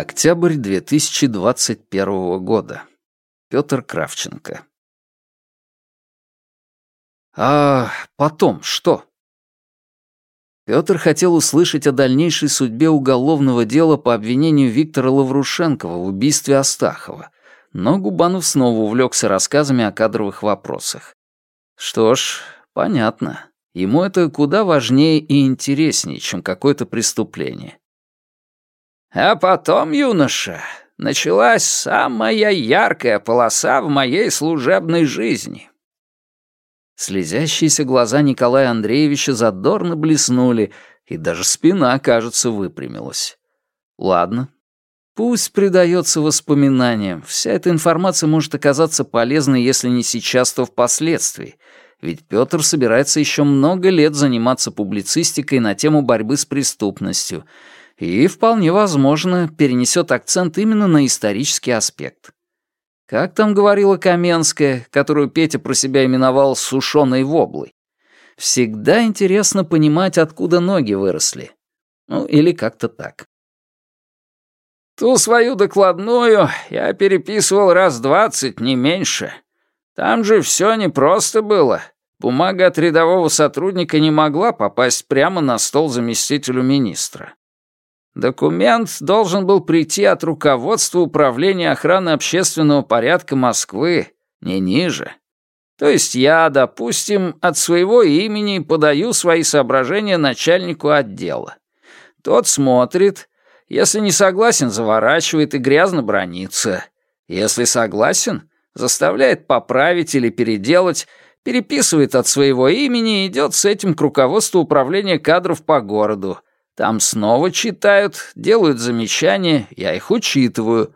Октябрь 2021 года. Петр Кравченко. А потом что? Петр хотел услышать о дальнейшей судьбе уголовного дела по обвинению Виктора Лаврушенкова в убийстве Астахова, но Губанов снова увлекся рассказами о кадровых вопросах. Что ж, понятно. Ему это куда важнее и интереснее, чем какое-то преступление. А потом, юноша, началась самая яркая полоса в моей служебной жизни. Слезящиеся глаза Николая Андреевича задорно блеснули, и даже спина, кажется, выпрямилась. Ладно, пусть предается воспоминаниям. Вся эта информация может оказаться полезной, если не сейчас, то впоследствии. Ведь Петр собирается еще много лет заниматься публицистикой на тему борьбы с преступностью — и, вполне возможно, перенесет акцент именно на исторический аспект. Как там говорила Каменская, которую Петя про себя именовал «сушеной воблой»? Всегда интересно понимать, откуда ноги выросли. Ну, или как-то так. Ту свою докладную я переписывал раз двадцать, не меньше. Там же все непросто было. Бумага от рядового сотрудника не могла попасть прямо на стол заместителю министра. Документ должен был прийти от руководства Управления охраны общественного порядка Москвы, не ниже. То есть я, допустим, от своего имени подаю свои соображения начальнику отдела. Тот смотрит, если не согласен, заворачивает и грязно бронится. Если согласен, заставляет поправить или переделать, переписывает от своего имени и идет с этим к руководству управления кадров по городу — там снова читают, делают замечания, я их учитываю.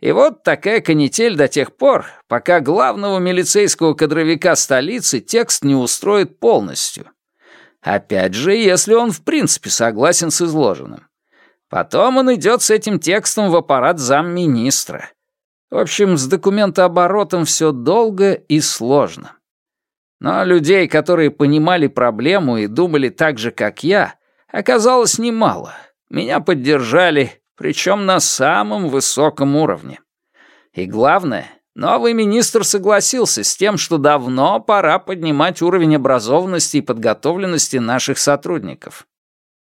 И вот такая канитель до тех пор, пока главного милицейского кадровика столицы текст не устроит полностью. Опять же, если он в принципе согласен с изложенным. Потом он идет с этим текстом в аппарат замминистра. В общем, с документооборотом все долго и сложно. Но людей, которые понимали проблему и думали так же, как я, оказалось немало. Меня поддержали, причем на самом высоком уровне. И главное, новый министр согласился с тем, что давно пора поднимать уровень образованности и подготовленности наших сотрудников.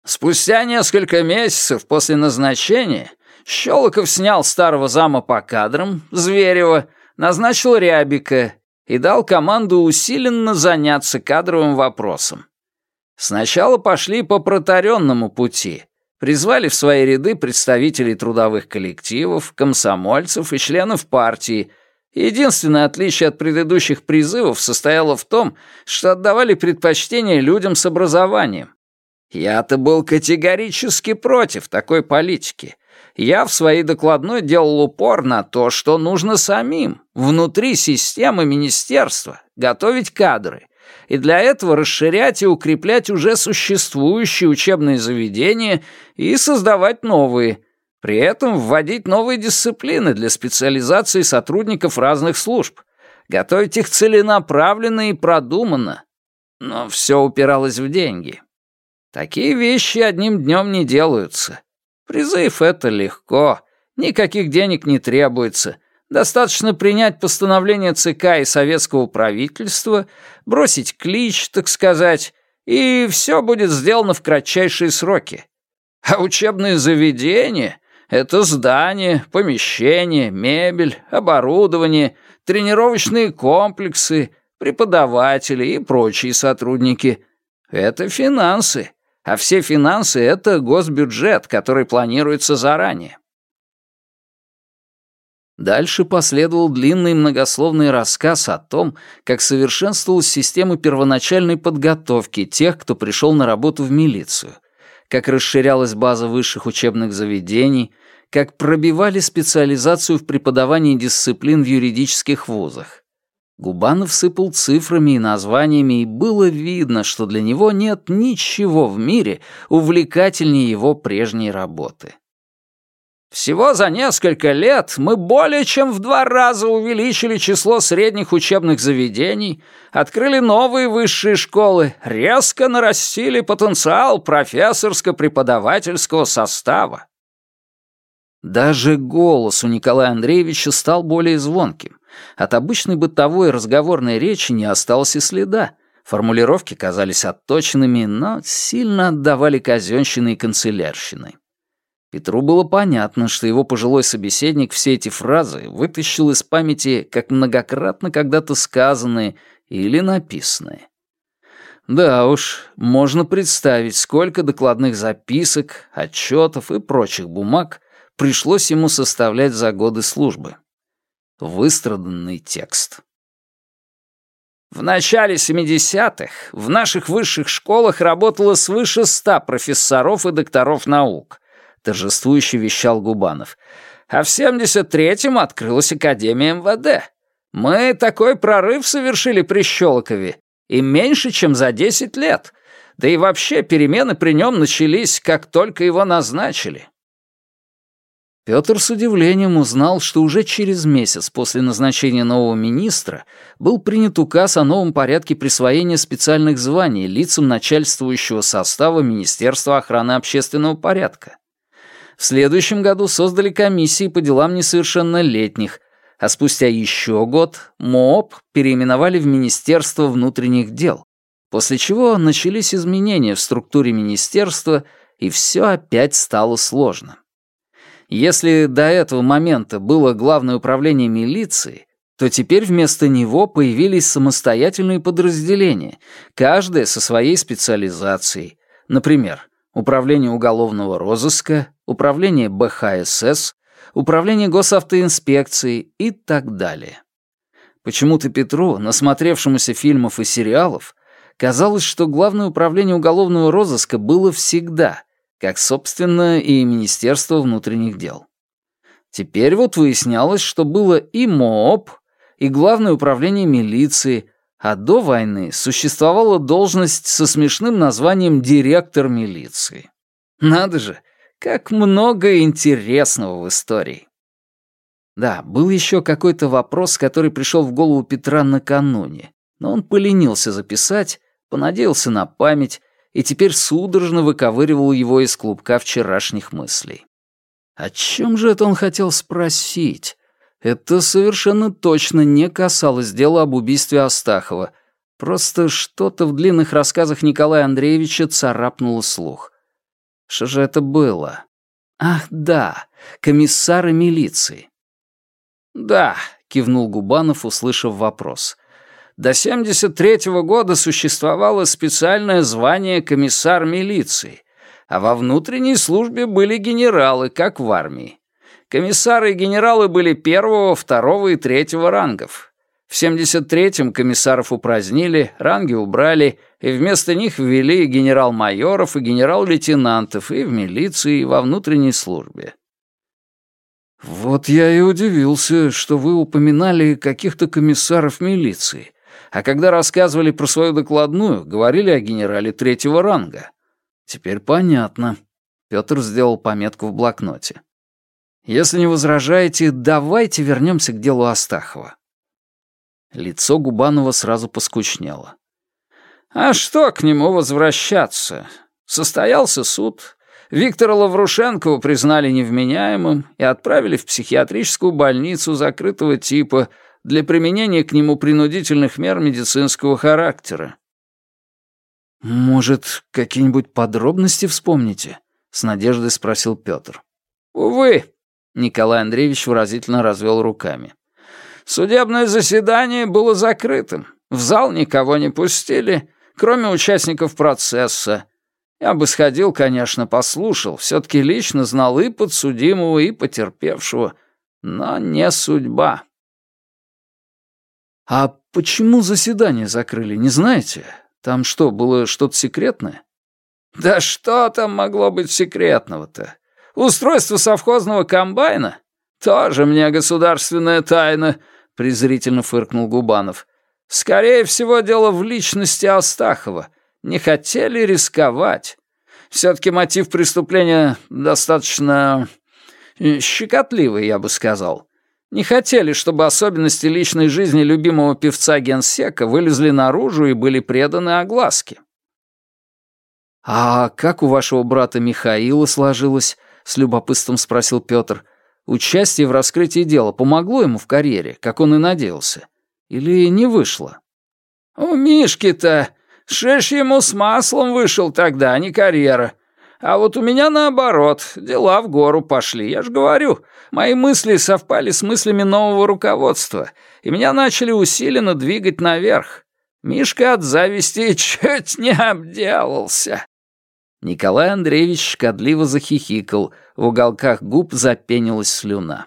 Спустя несколько месяцев после назначения Щелоков снял старого зама по кадрам, Зверева, назначил Рябика и дал команду усиленно заняться кадровым вопросом. Сначала пошли по протаренному пути. Призвали в свои ряды представителей трудовых коллективов, комсомольцев и членов партии. Единственное отличие от предыдущих призывов состояло в том, что отдавали предпочтение людям с образованием. Я-то был категорически против такой политики. Я в своей докладной делал упор на то, что нужно самим, внутри системы министерства, готовить кадры, и для этого расширять и укреплять уже существующие учебные заведения и создавать новые, при этом вводить новые дисциплины для специализации сотрудников разных служб, готовить их целенаправленно и продуманно. Но все упиралось в деньги. Такие вещи одним днем не делаются. Призыв — это легко, никаких денег не требуется — Достаточно принять постановление ЦК и советского правительства, бросить клич, так сказать, и все будет сделано в кратчайшие сроки. А учебные заведения — это здания, помещения, мебель, оборудование, тренировочные комплексы, преподаватели и прочие сотрудники. Это финансы, а все финансы — это госбюджет, который планируется заранее. Дальше последовал длинный многословный рассказ о том, как совершенствовалась система первоначальной подготовки тех, кто пришел на работу в милицию, как расширялась база высших учебных заведений, как пробивали специализацию в преподавании дисциплин в юридических вузах. Губанов сыпал цифрами и названиями, и было видно, что для него нет ничего в мире увлекательнее его прежней работы. Всего за несколько лет мы более чем в два раза увеличили число средних учебных заведений, открыли новые высшие школы, резко нарастили потенциал профессорско-преподавательского состава. Даже голос у Николая Андреевича стал более звонким. От обычной бытовой разговорной речи не осталось и следа. Формулировки казались отточенными, но сильно отдавали казенщиной и канцелярщиной. Петру было понятно, что его пожилой собеседник все эти фразы вытащил из памяти как многократно когда-то сказанные или написанные. Да уж, можно представить, сколько докладных записок, отчетов и прочих бумаг пришлось ему составлять за годы службы. Выстраданный текст. В начале 70-х в наших высших школах работало свыше ста профессоров и докторов наук, торжествующе вещал Губанов. А в 73-м открылась Академия МВД. Мы такой прорыв совершили при Щелокове, и меньше, чем за 10 лет. Да и вообще перемены при нем начались, как только его назначили. Петр с удивлением узнал, что уже через месяц после назначения нового министра был принят указ о новом порядке присвоения специальных званий лицам начальствующего состава Министерства охраны общественного порядка. В следующем году создали комиссии по делам несовершеннолетних, а спустя еще год МООП переименовали в Министерство внутренних дел, после чего начались изменения в структуре министерства, и все опять стало сложно. Если до этого момента было Главное управление милиции, то теперь вместо него появились самостоятельные подразделения, каждое со своей специализацией. Например, Управление уголовного розыска, Управление БХСС, Управление госавтоинспекции и так далее. Почему-то Петру, насмотревшемуся фильмов и сериалов, казалось, что Главное управление уголовного розыска было всегда, как, собственно, и Министерство внутренних дел. Теперь вот выяснялось, что было и МООП, и Главное управление милиции, а до войны существовала должность со смешным названием «директор милиции». Надо же, как много интересного в истории. Да, был еще какой-то вопрос, который пришел в голову Петра накануне, но он поленился записать, понадеялся на память и теперь судорожно выковыривал его из клубка вчерашних мыслей. О чем же это он хотел спросить? Это совершенно точно не касалось дела об убийстве Астахова. Просто что-то в длинных рассказах Николая Андреевича царапнуло слух. Что же это было? Ах, да, комиссары милиции. «Да», — кивнул Губанов, услышав вопрос. До 73-го года существовало специальное звание комиссар милиции, а во внутренней службе были генералы, как в армии. Комиссары и генералы были первого, второго и третьего рангов. В 73-м комиссаров упразднили, ранги убрали, и вместо них ввели генерал-майоров и генерал-лейтенантов и в милиции, и во внутренней службе. «Вот я и удивился, что вы упоминали каких-то комиссаров милиции», а когда рассказывали про свою докладную, говорили о генерале третьего ранга. Теперь понятно. Петр сделал пометку в блокноте. Если не возражаете, давайте вернемся к делу Астахова. Лицо Губанова сразу поскучнело. А что к нему возвращаться? Состоялся суд. Виктора Лаврушенкова признали невменяемым и отправили в психиатрическую больницу закрытого типа для применения к нему принудительных мер медицинского характера. «Может, какие-нибудь подробности вспомните?» — с надеждой спросил Петр. «Увы», — Николай Андреевич выразительно развел руками. «Судебное заседание было закрытым. В зал никого не пустили, кроме участников процесса. Я бы сходил, конечно, послушал, все-таки лично знал и подсудимого, и потерпевшего, но не судьба». «А почему заседание закрыли, не знаете? Там что, было что-то секретное?» «Да что там могло быть секретного-то? Устройство совхозного комбайна? Тоже мне государственная тайна», — презрительно фыркнул Губанов. «Скорее всего, дело в личности Астахова. Не хотели рисковать. Все-таки мотив преступления достаточно э, щекотливый, я бы сказал. Не хотели, чтобы особенности личной жизни любимого певца генсека вылезли наружу и были преданы огласке. «А как у вашего брата Михаила сложилось?» — с любопытством спросил Петр. Участие в раскрытии дела помогло ему в карьере, как он и надеялся? Или не вышло? «У Мишки-то шиш ему с маслом вышел тогда, а не карьера. А вот у меня наоборот, дела в гору пошли. Я же говорю, мои мысли совпали с мыслями нового руководства, и меня начали усиленно двигать наверх. Мишка от зависти чуть не обделался». Николай Андреевич шкодливо захихикал, в уголках губ запенилась слюна.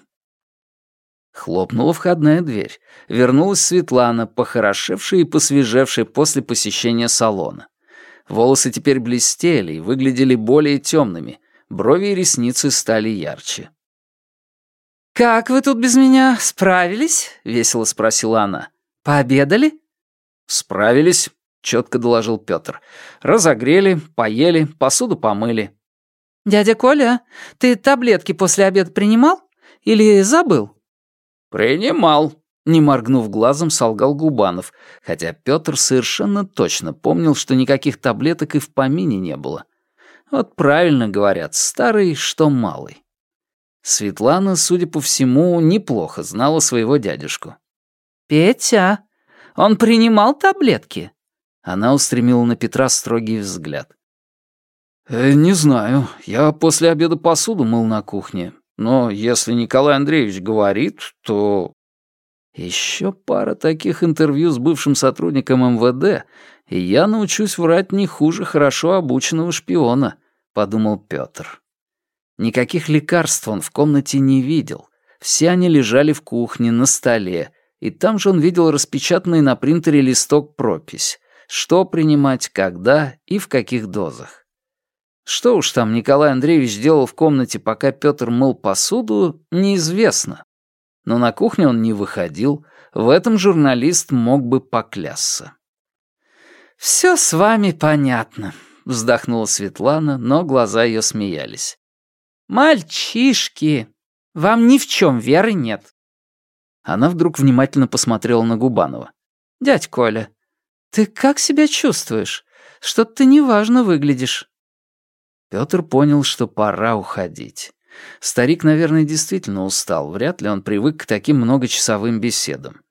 Хлопнула входная дверь. Вернулась Светлана, похорошевшая и посвежевшая после посещения салона. Волосы теперь блестели и выглядели более темными, брови и ресницы стали ярче. «Как вы тут без меня? Справились?» — весело спросила она. «Пообедали?» «Справились», — четко доложил Петр. «Разогрели, поели, посуду помыли». «Дядя Коля, ты таблетки после обеда принимал? Или забыл?» «Принимал», не моргнув глазом, солгал Губанов, хотя Петр совершенно точно помнил, что никаких таблеток и в помине не было. Вот правильно говорят, старый, что малый. Светлана, судя по всему, неплохо знала своего дядюшку. «Петя, он принимал таблетки?» Она устремила на Петра строгий взгляд. «Э, «Не знаю. Я после обеда посуду мыл на кухне. Но если Николай Андреевич говорит, то еще пара таких интервью с бывшим сотрудником МВД, и я научусь врать не хуже хорошо обученного шпиона, подумал Петр. Никаких лекарств он в комнате не видел. Все они лежали в кухне, на столе, и там же он видел распечатанный на принтере листок пропись, что принимать, когда и в каких дозах. Что уж там Николай Андреевич делал в комнате, пока Петр мыл посуду, неизвестно но на кухню он не выходил, в этом журналист мог бы поклясться. «Все с вами понятно», — вздохнула Светлана, но глаза ее смеялись. «Мальчишки, вам ни в чем веры нет». Она вдруг внимательно посмотрела на Губанова. «Дядь Коля, ты как себя чувствуешь? Что-то ты неважно выглядишь». Петр понял, что пора уходить. Старик, наверное, действительно устал, вряд ли он привык к таким многочасовым беседам.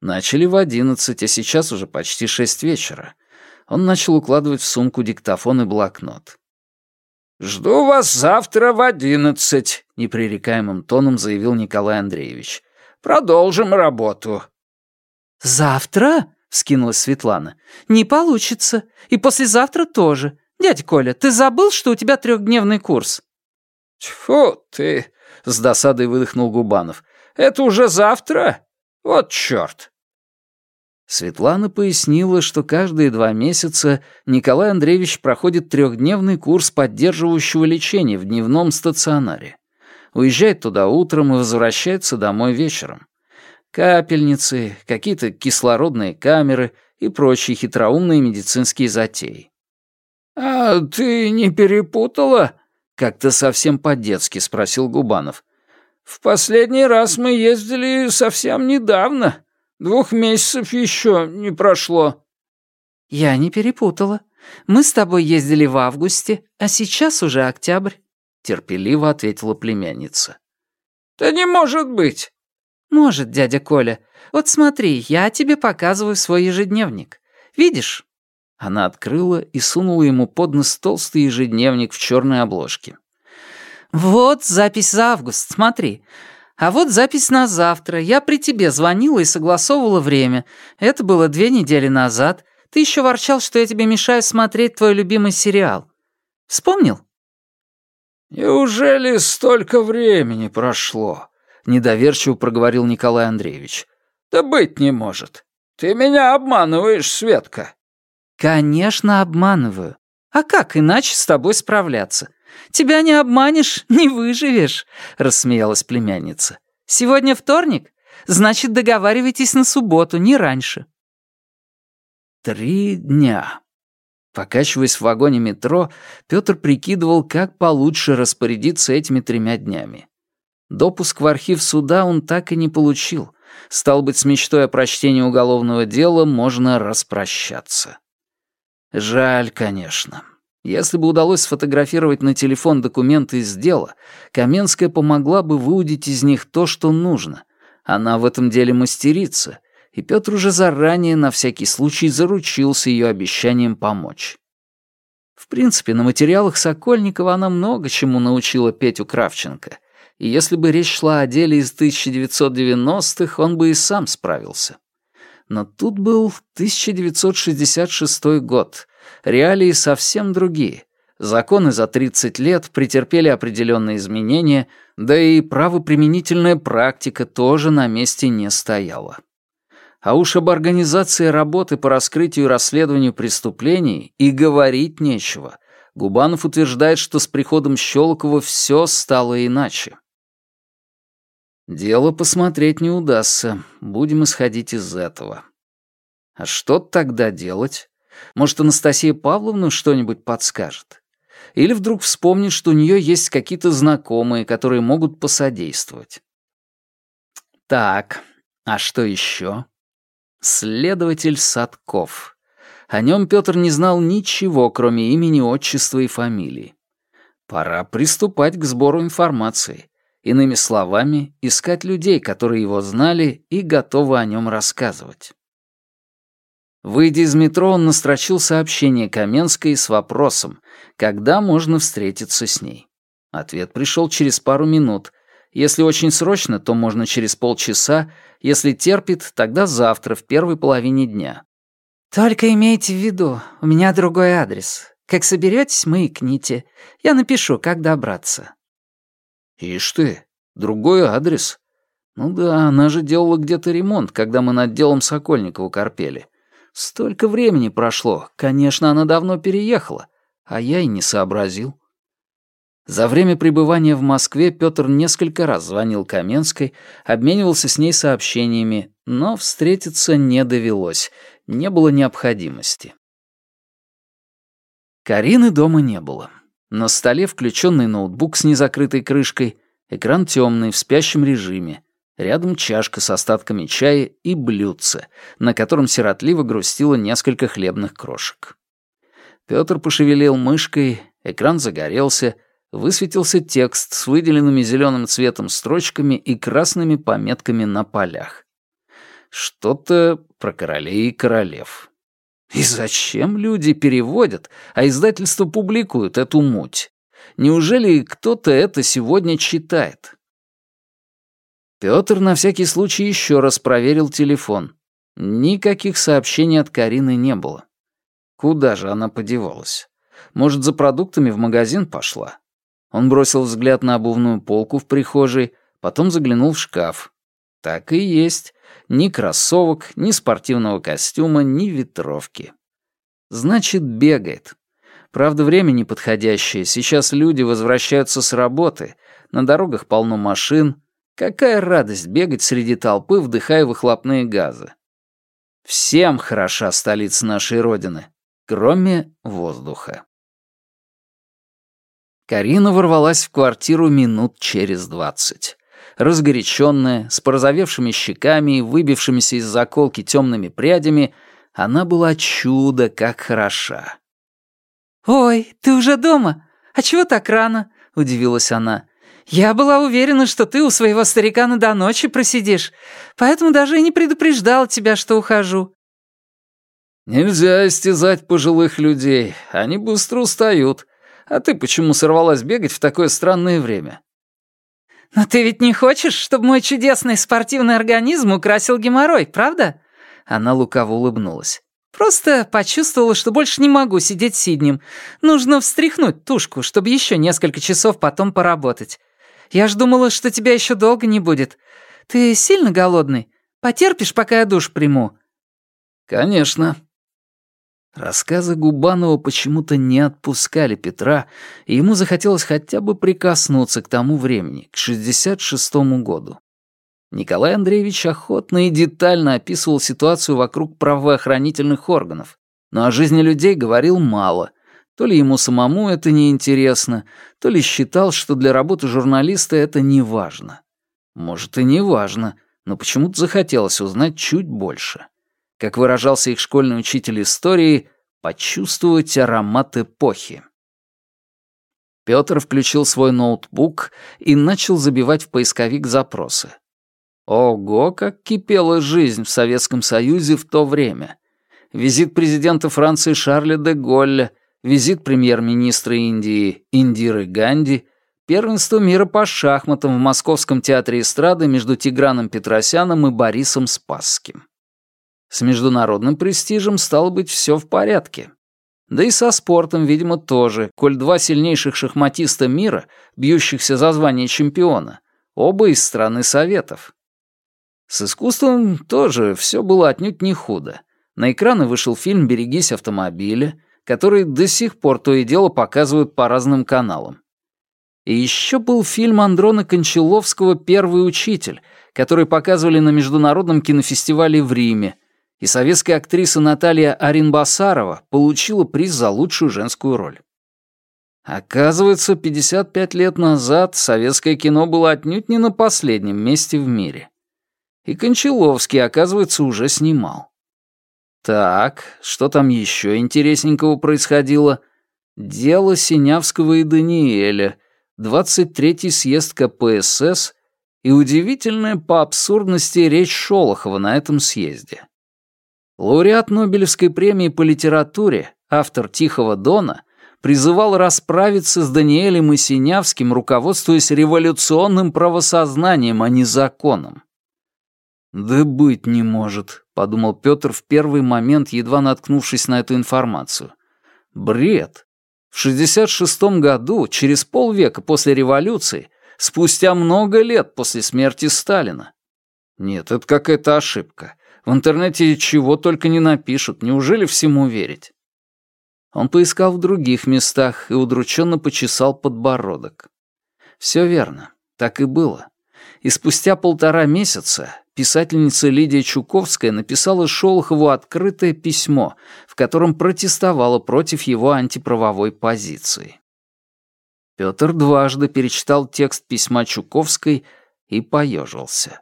Начали в одиннадцать, а сейчас уже почти шесть вечера. Он начал укладывать в сумку диктофон и блокнот. «Жду вас завтра в одиннадцать», — непререкаемым тоном заявил Николай Андреевич. «Продолжим работу». «Завтра?» — вскинулась Светлана. «Не получится. И послезавтра тоже. Дядя Коля, ты забыл, что у тебя трехдневный курс?» «Тьфу ты!» — с досадой выдохнул Губанов. «Это уже завтра? Вот чёрт!» Светлана пояснила, что каждые два месяца Николай Андреевич проходит трехдневный курс поддерживающего лечения в дневном стационаре. Уезжает туда утром и возвращается домой вечером. Капельницы, какие-то кислородные камеры и прочие хитроумные медицинские затеи. «А ты не перепутала?» Как-то совсем по-детски спросил Губанов. «В последний раз мы ездили совсем недавно. Двух месяцев еще не прошло». «Я не перепутала. Мы с тобой ездили в августе, а сейчас уже октябрь», — терпеливо ответила племянница. «Да не может быть!» «Может, дядя Коля. Вот смотри, я тебе показываю свой ежедневник. Видишь, она открыла и сунула ему под нос толстый ежедневник в черной обложке. «Вот запись за август, смотри. А вот запись на завтра. Я при тебе звонила и согласовывала время. Это было две недели назад. Ты еще ворчал, что я тебе мешаю смотреть твой любимый сериал. Вспомнил?» «Неужели столько времени прошло?» — недоверчиво проговорил Николай Андреевич. «Да быть не может. Ты меня обманываешь, Светка». «Конечно, обманываю. А как иначе с тобой справляться? Тебя не обманешь, не выживешь», — рассмеялась племянница. «Сегодня вторник? Значит, договаривайтесь на субботу, не раньше». Три дня. Покачиваясь в вагоне метро, Петр прикидывал, как получше распорядиться этими тремя днями. Допуск в архив суда он так и не получил. Стал быть, с мечтой о прочтении уголовного дела можно распрощаться. Жаль, конечно. Если бы удалось сфотографировать на телефон документы из дела, Каменская помогла бы выудить из них то, что нужно. Она в этом деле мастерица, и Петр уже заранее на всякий случай заручился ее обещанием помочь. В принципе, на материалах Сокольникова она много чему научила Петю Кравченко, и если бы речь шла о деле из 1990-х, он бы и сам справился. Но тут был 1966 год, реалии совсем другие. Законы за 30 лет претерпели определенные изменения, да и правоприменительная практика тоже на месте не стояла. А уж об организации работы по раскрытию и расследованию преступлений и говорить нечего. Губанов утверждает, что с приходом Щелокова все стало иначе. Дело посмотреть не удастся, будем исходить из этого. А что тогда делать? Может, Анастасия Павловна что-нибудь подскажет? Или вдруг вспомнит, что у нее есть какие-то знакомые, которые могут посодействовать. Так, а что еще? Следователь Садков. О нем Петр не знал ничего, кроме имени, отчества и фамилии. Пора приступать к сбору информации. Иными словами, искать людей, которые его знали и готовы о нем рассказывать. Выйдя из метро, он настрочил сообщение Каменской с вопросом, когда можно встретиться с ней. Ответ пришел через пару минут. Если очень срочно, то можно через полчаса, если терпит, тогда завтра, в первой половине дня. «Только имейте в виду, у меня другой адрес. Как соберетесь, маякните. Я напишу, как добраться». «Ишь ты, другой адрес?» «Ну да, она же делала где-то ремонт, когда мы над делом Сокольникова корпели. Столько времени прошло, конечно, она давно переехала, а я и не сообразил. За время пребывания в Москве Петр несколько раз звонил Каменской, обменивался с ней сообщениями, но встретиться не довелось, не было необходимости. Карины дома не было. На столе включенный ноутбук с незакрытой крышкой, экран темный, в спящем режиме, Рядом чашка с остатками чая и блюдце, на котором сиротливо грустило несколько хлебных крошек. Пётр пошевелил мышкой, экран загорелся, высветился текст с выделенными зеленым цветом строчками и красными пометками на полях. Что-то про королей и королев. И зачем люди переводят, а издательство публикуют эту муть? Неужели кто-то это сегодня читает? Пётр на всякий случай еще раз проверил телефон. Никаких сообщений от Карины не было. Куда же она подевалась? Может, за продуктами в магазин пошла? Он бросил взгляд на обувную полку в прихожей, потом заглянул в шкаф. Так и есть. Ни кроссовок, ни спортивного костюма, ни ветровки. Значит, бегает. Правда, время неподходящее. Сейчас люди возвращаются с работы. На дорогах полно машин, Какая радость бегать среди толпы, вдыхая выхлопные газы. Всем хороша столица нашей Родины, кроме воздуха. Карина ворвалась в квартиру минут через двадцать. Разгоряченная, с порозовевшими щеками и выбившимися из заколки темными прядями, она была чудо как хороша. «Ой, ты уже дома? А чего так рано?» — удивилась она. «Я была уверена, что ты у своего старикана до ночи просидишь, поэтому даже и не предупреждала тебя, что ухожу». «Нельзя истязать пожилых людей, они быстро устают. А ты почему сорвалась бегать в такое странное время?» «Но ты ведь не хочешь, чтобы мой чудесный спортивный организм украсил геморрой, правда?» Она лукаво улыбнулась. «Просто почувствовала, что больше не могу сидеть сиднем. Нужно встряхнуть тушку, чтобы еще несколько часов потом поработать. Я ж думала, что тебя еще долго не будет. Ты сильно голодный? Потерпишь, пока я душ приму?» «Конечно». Рассказы Губанова почему-то не отпускали Петра, и ему захотелось хотя бы прикоснуться к тому времени, к 66-му году. Николай Андреевич охотно и детально описывал ситуацию вокруг правоохранительных органов, но о жизни людей говорил мало, то ли ему самому это не интересно, то ли считал, что для работы журналиста это не важно. Может, и не важно, но почему-то захотелось узнать чуть больше. Как выражался их школьный учитель истории, почувствовать аромат эпохи. Пётр включил свой ноутбук и начал забивать в поисковик запросы. Ого, как кипела жизнь в Советском Союзе в то время. Визит президента Франции Шарля де Голля, визит премьер-министра Индии Индиры Ганди, первенство мира по шахматам в Московском театре эстрады между Тиграном Петросяном и Борисом Спасским. С международным престижем стало быть все в порядке. Да и со спортом, видимо, тоже, коль два сильнейших шахматиста мира, бьющихся за звание чемпиона, оба из страны Советов. С искусством тоже все было отнюдь не худо. На экраны вышел фильм «Берегись автомобиля», который до сих пор то и дело показывают по разным каналам. И еще был фильм Андрона Кончаловского «Первый учитель», который показывали на Международном кинофестивале в Риме, и советская актриса Наталья Аринбасарова получила приз за лучшую женскую роль. Оказывается, 55 лет назад советское кино было отнюдь не на последнем месте в мире. И Кончаловский, оказывается, уже снимал. Так, что там еще интересненького происходило? Дело Синявского и Даниэля, 23-й съезд КПСС и удивительная по абсурдности речь Шолохова на этом съезде. Лауреат Нобелевской премии по литературе, автор «Тихого дона», призывал расправиться с Даниэлем и Синявским, руководствуясь революционным правосознанием, а не законом. «Да быть не может», — подумал Петр в первый момент, едва наткнувшись на эту информацию. «Бред. В 66-м году, через полвека после революции, спустя много лет после смерти Сталина. Нет, это какая-то ошибка. В интернете чего только не напишут, неужели всему верить?» Он поискал в других местах и удрученно почесал подбородок. Все верно, так и было. И спустя полтора месяца писательница Лидия Чуковская написала Шолохову открытое письмо, в котором протестовала против его антиправовой позиции. Петр дважды перечитал текст письма Чуковской и поежился.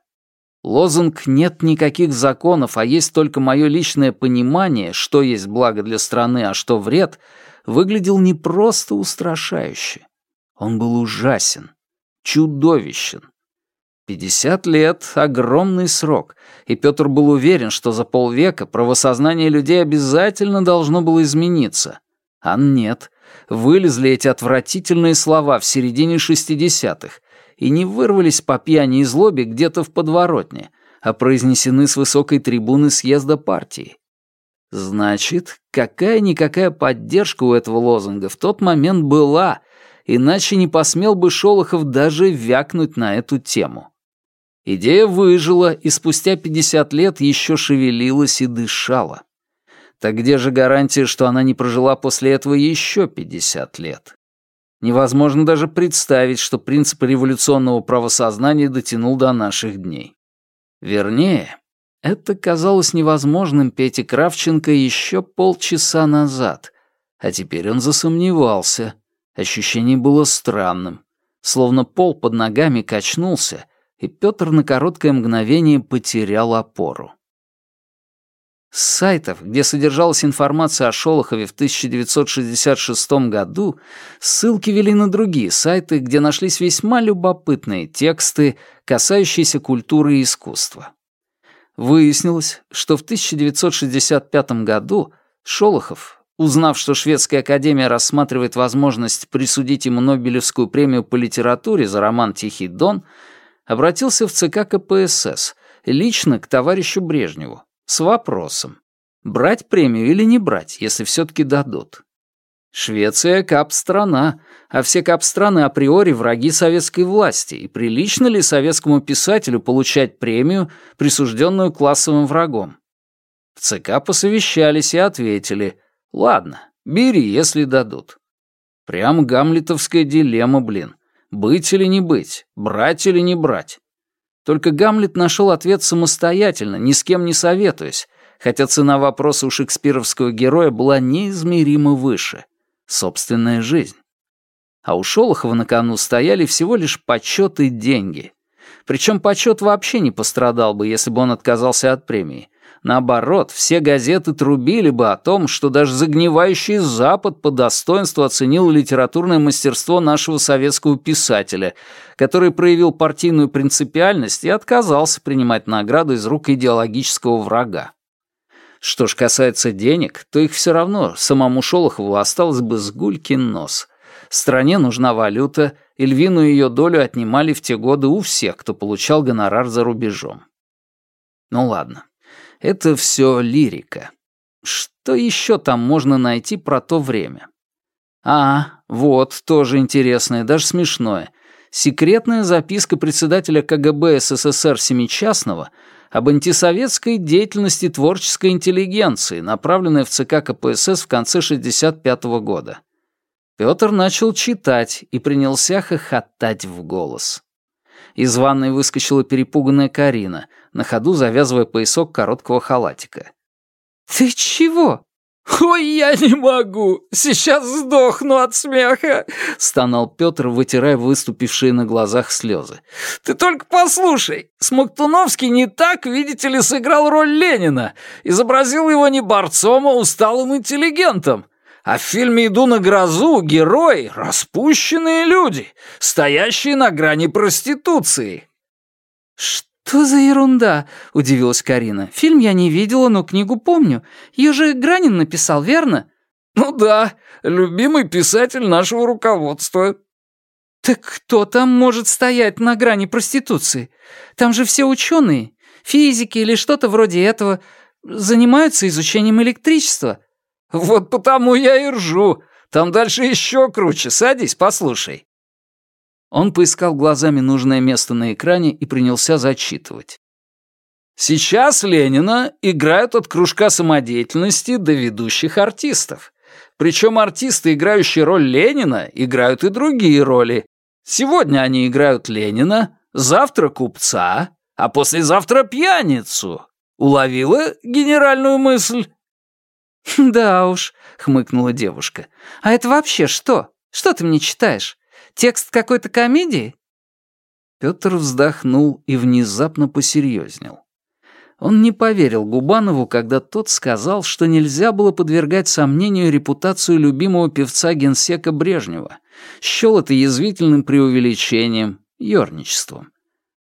Лозунг «нет никаких законов, а есть только мое личное понимание, что есть благо для страны, а что вред», выглядел не просто устрашающе. Он был ужасен, чудовищен. Пятьдесят лет — огромный срок, и Петр был уверен, что за полвека правосознание людей обязательно должно было измениться. А нет, вылезли эти отвратительные слова в середине шестидесятых и не вырвались по пьяни и злобе где-то в подворотне, а произнесены с высокой трибуны съезда партии. Значит, какая-никакая поддержка у этого лозунга в тот момент была, иначе не посмел бы Шолохов даже вякнуть на эту тему. Идея выжила и спустя 50 лет еще шевелилась и дышала. Так где же гарантия, что она не прожила после этого еще 50 лет? Невозможно даже представить, что принцип революционного правосознания дотянул до наших дней. Вернее, это казалось невозможным Пете Кравченко еще полчаса назад, а теперь он засомневался. Ощущение было странным, словно пол под ногами качнулся — и Пётр на короткое мгновение потерял опору. С сайтов, где содержалась информация о Шолохове в 1966 году, ссылки вели на другие сайты, где нашлись весьма любопытные тексты, касающиеся культуры и искусства. Выяснилось, что в 1965 году Шолохов, узнав, что Шведская академия рассматривает возможность присудить ему Нобелевскую премию по литературе за роман «Тихий дон», обратился в ЦК КПСС лично к товарищу Брежневу с вопросом, брать премию или не брать, если все-таки дадут. Швеция — кап-страна, а все кап-страны априори враги советской власти, и прилично ли советскому писателю получать премию, присужденную классовым врагом? В ЦК посовещались и ответили, ладно, бери, если дадут. Прям гамлетовская дилемма, блин. Быть или не быть, брать или не брать. Только Гамлет нашел ответ самостоятельно, ни с кем не советуясь, хотя цена вопроса у шекспировского героя была неизмеримо выше — собственная жизнь. А у Шолохова на кону стояли всего лишь почет и деньги. Причем почет вообще не пострадал бы, если бы он отказался от премии. Наоборот, все газеты трубили бы о том, что даже загнивающий Запад по достоинству оценил литературное мастерство нашего советского писателя, который проявил партийную принципиальность и отказался принимать награду из рук идеологического врага. Что ж касается денег, то их все равно самому Шолохову осталось бы с гулькин нос. Стране нужна валюта, и львиную ее долю отнимали в те годы у всех, кто получал гонорар за рубежом. Ну ладно, это все лирика. Что еще там можно найти про то время? А, вот, тоже интересное, даже смешное. Секретная записка председателя КГБ СССР Семичастного об антисоветской деятельности творческой интеллигенции, направленная в ЦК КПСС в конце 65 -го года. Петр начал читать и принялся хохотать в голос. Из ванной выскочила перепуганная Карина, на ходу завязывая поясок короткого халатика. «Ты чего?» «Ой, я не могу! Сейчас сдохну от смеха!» — стонал Петр, вытирая выступившие на глазах слезы. «Ты только послушай! Смоктуновский не так, видите ли, сыграл роль Ленина, изобразил его не борцом, а усталым интеллигентом. А в фильме «Иду на грозу» герои — распущенные люди, стоящие на грани проституции. «Что за ерунда?» — удивилась Карина. «Фильм я не видела, но книгу помню. Ее же Гранин написал, верно?» «Ну да, любимый писатель нашего руководства». «Так кто там может стоять на грани проституции? Там же все ученые, физики или что-то вроде этого, занимаются изучением электричества». «Вот потому я и ржу. Там дальше еще круче. Садись, послушай». Он поискал глазами нужное место на экране и принялся зачитывать. Сейчас Ленина играют от кружка самодеятельности до ведущих артистов. Причем артисты, играющие роль Ленина, играют и другие роли. Сегодня они играют Ленина, завтра купца, а послезавтра пьяницу. Уловила генеральную мысль? «Да уж», — хмыкнула девушка. «А это вообще что? Что ты мне читаешь? Текст какой-то комедии?» Петр вздохнул и внезапно посерьезнел. Он не поверил Губанову, когда тот сказал, что нельзя было подвергать сомнению репутацию любимого певца генсека Брежнева. Счел это язвительным преувеличением, ёрничеством.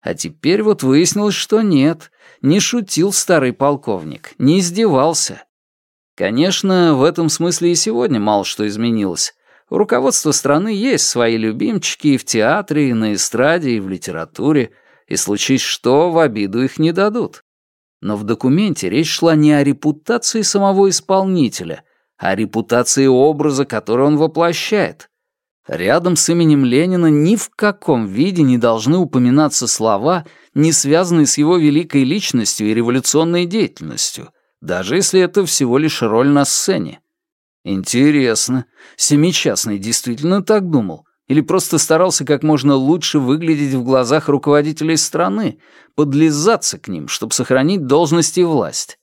А теперь вот выяснилось, что нет, не шутил старый полковник, не издевался, Конечно, в этом смысле и сегодня мало что изменилось. У руководства страны есть свои любимчики и в театре, и на эстраде, и в литературе, и случись что, в обиду их не дадут. Но в документе речь шла не о репутации самого исполнителя, а о репутации образа, который он воплощает. Рядом с именем Ленина ни в каком виде не должны упоминаться слова, не связанные с его великой личностью и революционной деятельностью — даже если это всего лишь роль на сцене. Интересно, Семичастный действительно так думал? Или просто старался как можно лучше выглядеть в глазах руководителей страны, подлизаться к ним, чтобы сохранить должность и власть?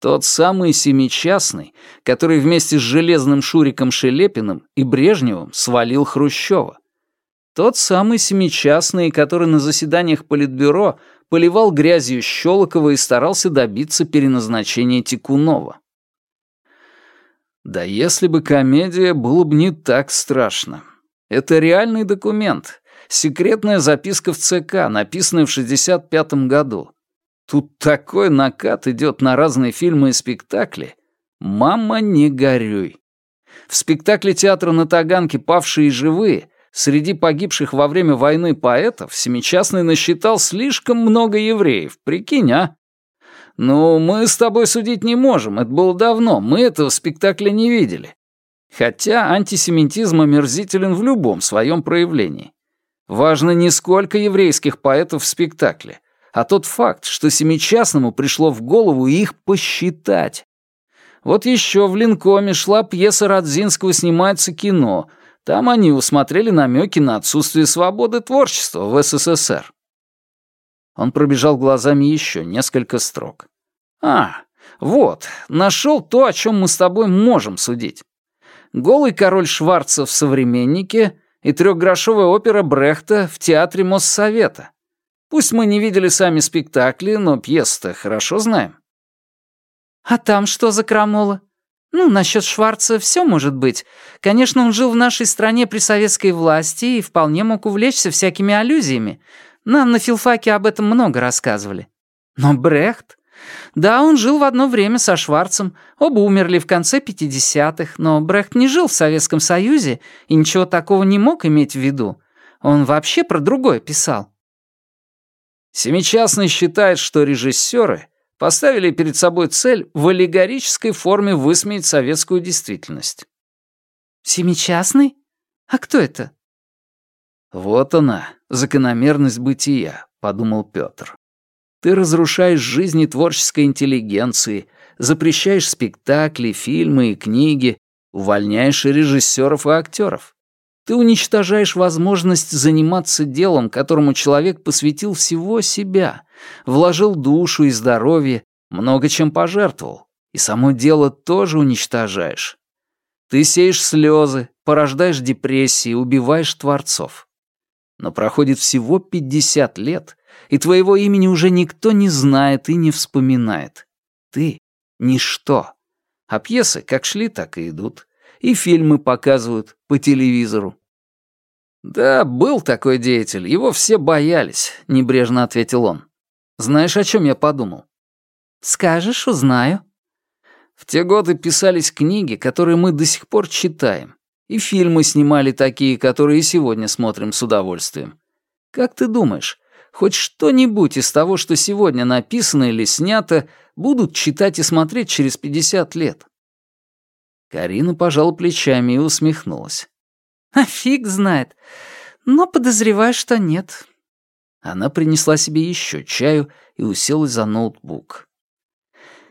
Тот самый Семичастный, который вместе с железным Шуриком Шелепиным и Брежневым свалил Хрущева. Тот самый Семичастный, который на заседаниях Политбюро поливал грязью Щелокова и старался добиться переназначения Тикунова. Да если бы комедия, было бы не так страшно. Это реальный документ, секретная записка в ЦК, написанная в 65-м году. Тут такой накат идет на разные фильмы и спектакли. «Мама, не горюй». В спектакле театра на Таганке «Павшие и живые» Среди погибших во время войны поэтов Семичастный насчитал слишком много евреев, прикинь, а? Ну, мы с тобой судить не можем, это было давно, мы этого спектакля не видели. Хотя антисемитизм омерзителен в любом своем проявлении. Важно не сколько еврейских поэтов в спектакле, а тот факт, что Семичастному пришло в голову их посчитать. Вот еще в Линкоме шла пьеса Радзинского «Снимается кино», там они усмотрели намеки на отсутствие свободы творчества в СССР. Он пробежал глазами еще несколько строк. «А, вот, нашел то, о чем мы с тобой можем судить. Голый король Шварца в «Современнике» и трехгрошовая опера Брехта в театре Моссовета. Пусть мы не видели сами спектакли, но пьес-то хорошо знаем. «А там что за крамола?» «Ну, насчет Шварца все может быть. Конечно, он жил в нашей стране при советской власти и вполне мог увлечься всякими аллюзиями. Нам на филфаке об этом много рассказывали. Но Брехт? Да, он жил в одно время со Шварцем. Оба умерли в конце 50-х, но Брехт не жил в Советском Союзе и ничего такого не мог иметь в виду. Он вообще про другое писал. Семичастный считает, что режиссеры поставили перед собой цель в аллегорической форме высмеять советскую действительность. Семичастный? А кто это? Вот она, закономерность бытия, подумал Петр. Ты разрушаешь жизни творческой интеллигенции, запрещаешь спектакли, фильмы и книги, увольняешь режиссеров и актеров. Ты уничтожаешь возможность заниматься делом, которому человек посвятил всего себя, вложил душу и здоровье, много чем пожертвовал, и само дело тоже уничтожаешь. Ты сеешь слезы, порождаешь депрессии, убиваешь творцов. Но проходит всего 50 лет, и твоего имени уже никто не знает и не вспоминает. Ты — ничто. А пьесы как шли, так и идут и фильмы показывают по телевизору. «Да, был такой деятель, его все боялись», — небрежно ответил он. «Знаешь, о чем я подумал?» «Скажешь, узнаю». В те годы писались книги, которые мы до сих пор читаем, и фильмы снимали такие, которые и сегодня смотрим с удовольствием. Как ты думаешь, хоть что-нибудь из того, что сегодня написано или снято, будут читать и смотреть через 50 лет? Карина пожала плечами и усмехнулась. «А фиг знает. Но подозреваю, что нет». Она принесла себе еще чаю и уселась за ноутбук.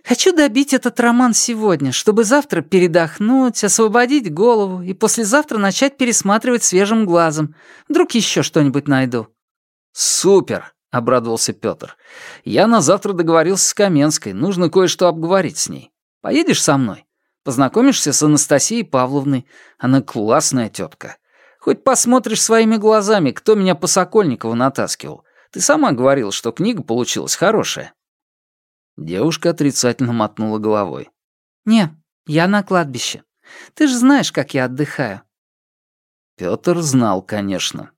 «Хочу добить этот роман сегодня, чтобы завтра передохнуть, освободить голову и послезавтра начать пересматривать свежим глазом. Вдруг еще что-нибудь найду». «Супер!» — обрадовался Петр. «Я на завтра договорился с Каменской, нужно кое-что обговорить с ней. Поедешь со мной?» Познакомишься с Анастасией Павловной. Она классная тетка. Хоть посмотришь своими глазами, кто меня по Сокольникову натаскивал. Ты сама говорила, что книга получилась хорошая». Девушка отрицательно мотнула головой. «Не, я на кладбище. Ты же знаешь, как я отдыхаю». Пётр знал, конечно,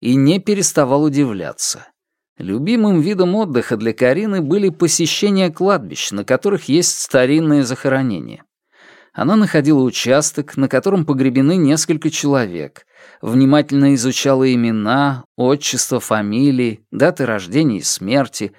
и не переставал удивляться. Любимым видом отдыха для Карины были посещения кладбищ, на которых есть старинные захоронения. Она находила участок, на котором погребены несколько человек, внимательно изучала имена, отчество, фамилии, даты рождения и смерти,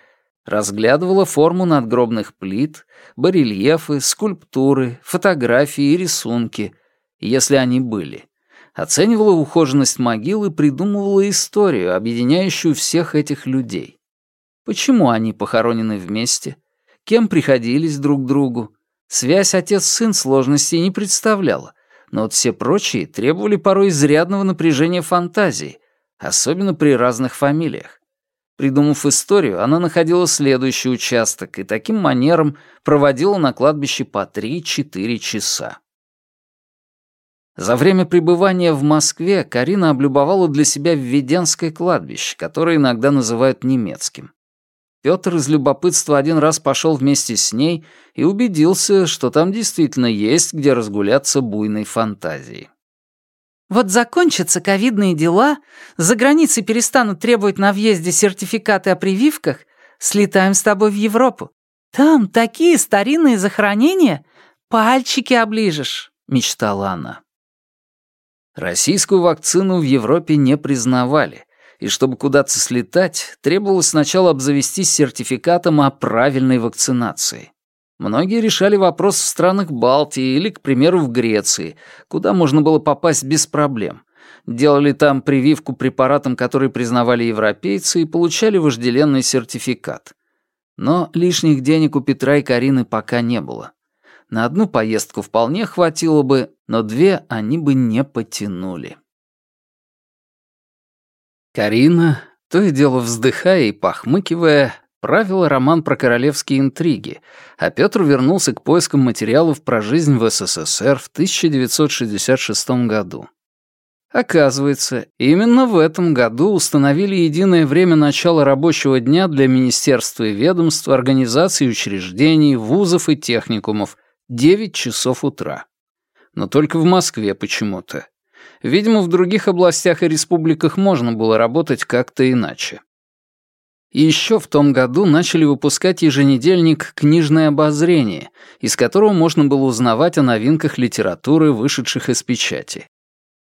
разглядывала форму надгробных плит, барельефы, скульптуры, фотографии и рисунки, если они были. Оценивала ухоженность могил и придумывала историю, объединяющую всех этих людей. Почему они похоронены вместе? Кем приходились друг другу? Связь отец-сын сложностей не представляла, но вот все прочие требовали порой изрядного напряжения фантазии, особенно при разных фамилиях. Придумав историю, она находила следующий участок и таким манером проводила на кладбище по 3-4 часа. За время пребывания в Москве Карина облюбовала для себя Введенское кладбище, которое иногда называют немецким. Петр из любопытства один раз пошел вместе с ней и убедился, что там действительно есть где разгуляться буйной фантазией. «Вот закончатся ковидные дела, за границей перестанут требовать на въезде сертификаты о прививках, слетаем с тобой в Европу. Там такие старинные захоронения, пальчики оближешь», — мечтала она. Российскую вакцину в Европе не признавали, и чтобы куда-то слетать, требовалось сначала обзавестись сертификатом о правильной вакцинации. Многие решали вопрос в странах Балтии или, к примеру, в Греции, куда можно было попасть без проблем. Делали там прививку препаратам, которые признавали европейцы, и получали вожделенный сертификат. Но лишних денег у Петра и Карины пока не было. На одну поездку вполне хватило бы, но две они бы не потянули. Карина, то и дело вздыхая и похмыкивая, правила роман про королевские интриги, а Петр вернулся к поискам материалов про жизнь в СССР в 1966 году. Оказывается, именно в этом году установили единое время начала рабочего дня для министерств и ведомств, организаций и учреждений, вузов и техникумов — 9 часов утра. Но только в Москве почему-то. Видимо, в других областях и республиках можно было работать как-то иначе. Еще в том году начали выпускать еженедельник «Книжное обозрение», из которого можно было узнавать о новинках литературы, вышедших из печати.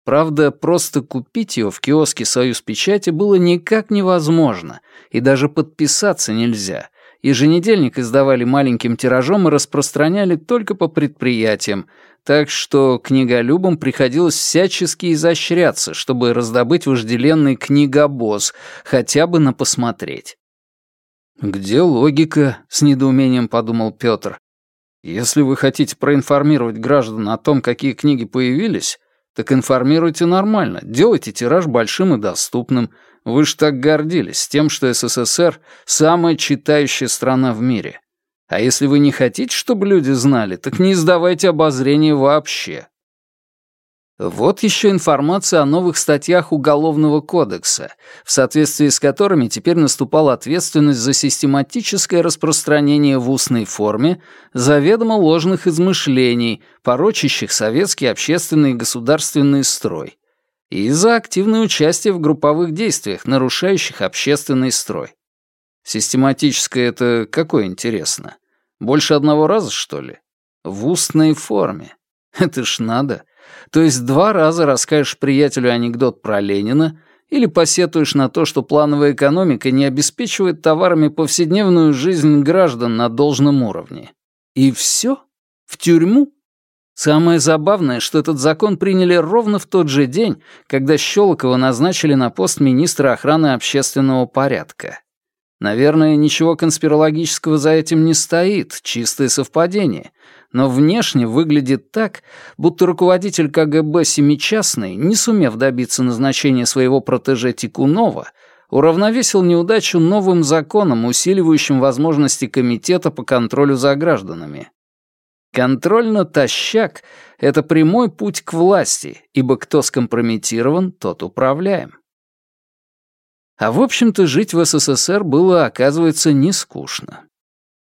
Правда, просто купить его в киоске «Союз печати» было никак невозможно, и даже подписаться нельзя. Еженедельник издавали маленьким тиражом и распространяли только по предприятиям, так что книголюбам приходилось всячески изощряться, чтобы раздобыть вожделенный книгобоз, хотя бы на посмотреть. «Где логика?» — с недоумением подумал Петр. «Если вы хотите проинформировать граждан о том, какие книги появились, так информируйте нормально, делайте тираж большим и доступным. Вы ж так гордились тем, что СССР — самая читающая страна в мире. А если вы не хотите, чтобы люди знали, так не издавайте обозрение вообще. Вот еще информация о новых статьях Уголовного кодекса, в соответствии с которыми теперь наступала ответственность за систематическое распространение в устной форме заведомо ложных измышлений, порочащих советский общественный и государственный строй, и за активное участие в групповых действиях, нарушающих общественный строй. Систематическое это какое интересно? Больше одного раза, что ли? В устной форме. Это ж надо. То есть два раза расскажешь приятелю анекдот про Ленина или посетуешь на то, что плановая экономика не обеспечивает товарами повседневную жизнь граждан на должном уровне. И все? В тюрьму? Самое забавное, что этот закон приняли ровно в тот же день, когда Щелокова назначили на пост министра охраны общественного порядка. Наверное, ничего конспирологического за этим не стоит, чистое совпадение — но внешне выглядит так, будто руководитель КГБ Семичастный, не сумев добиться назначения своего протеже Тикунова, уравновесил неудачу новым законом, усиливающим возможности комитета по контролю за гражданами. Контроль натощак — это прямой путь к власти, ибо кто скомпрометирован, тот управляем. А в общем-то жить в СССР было, оказывается, не скучно.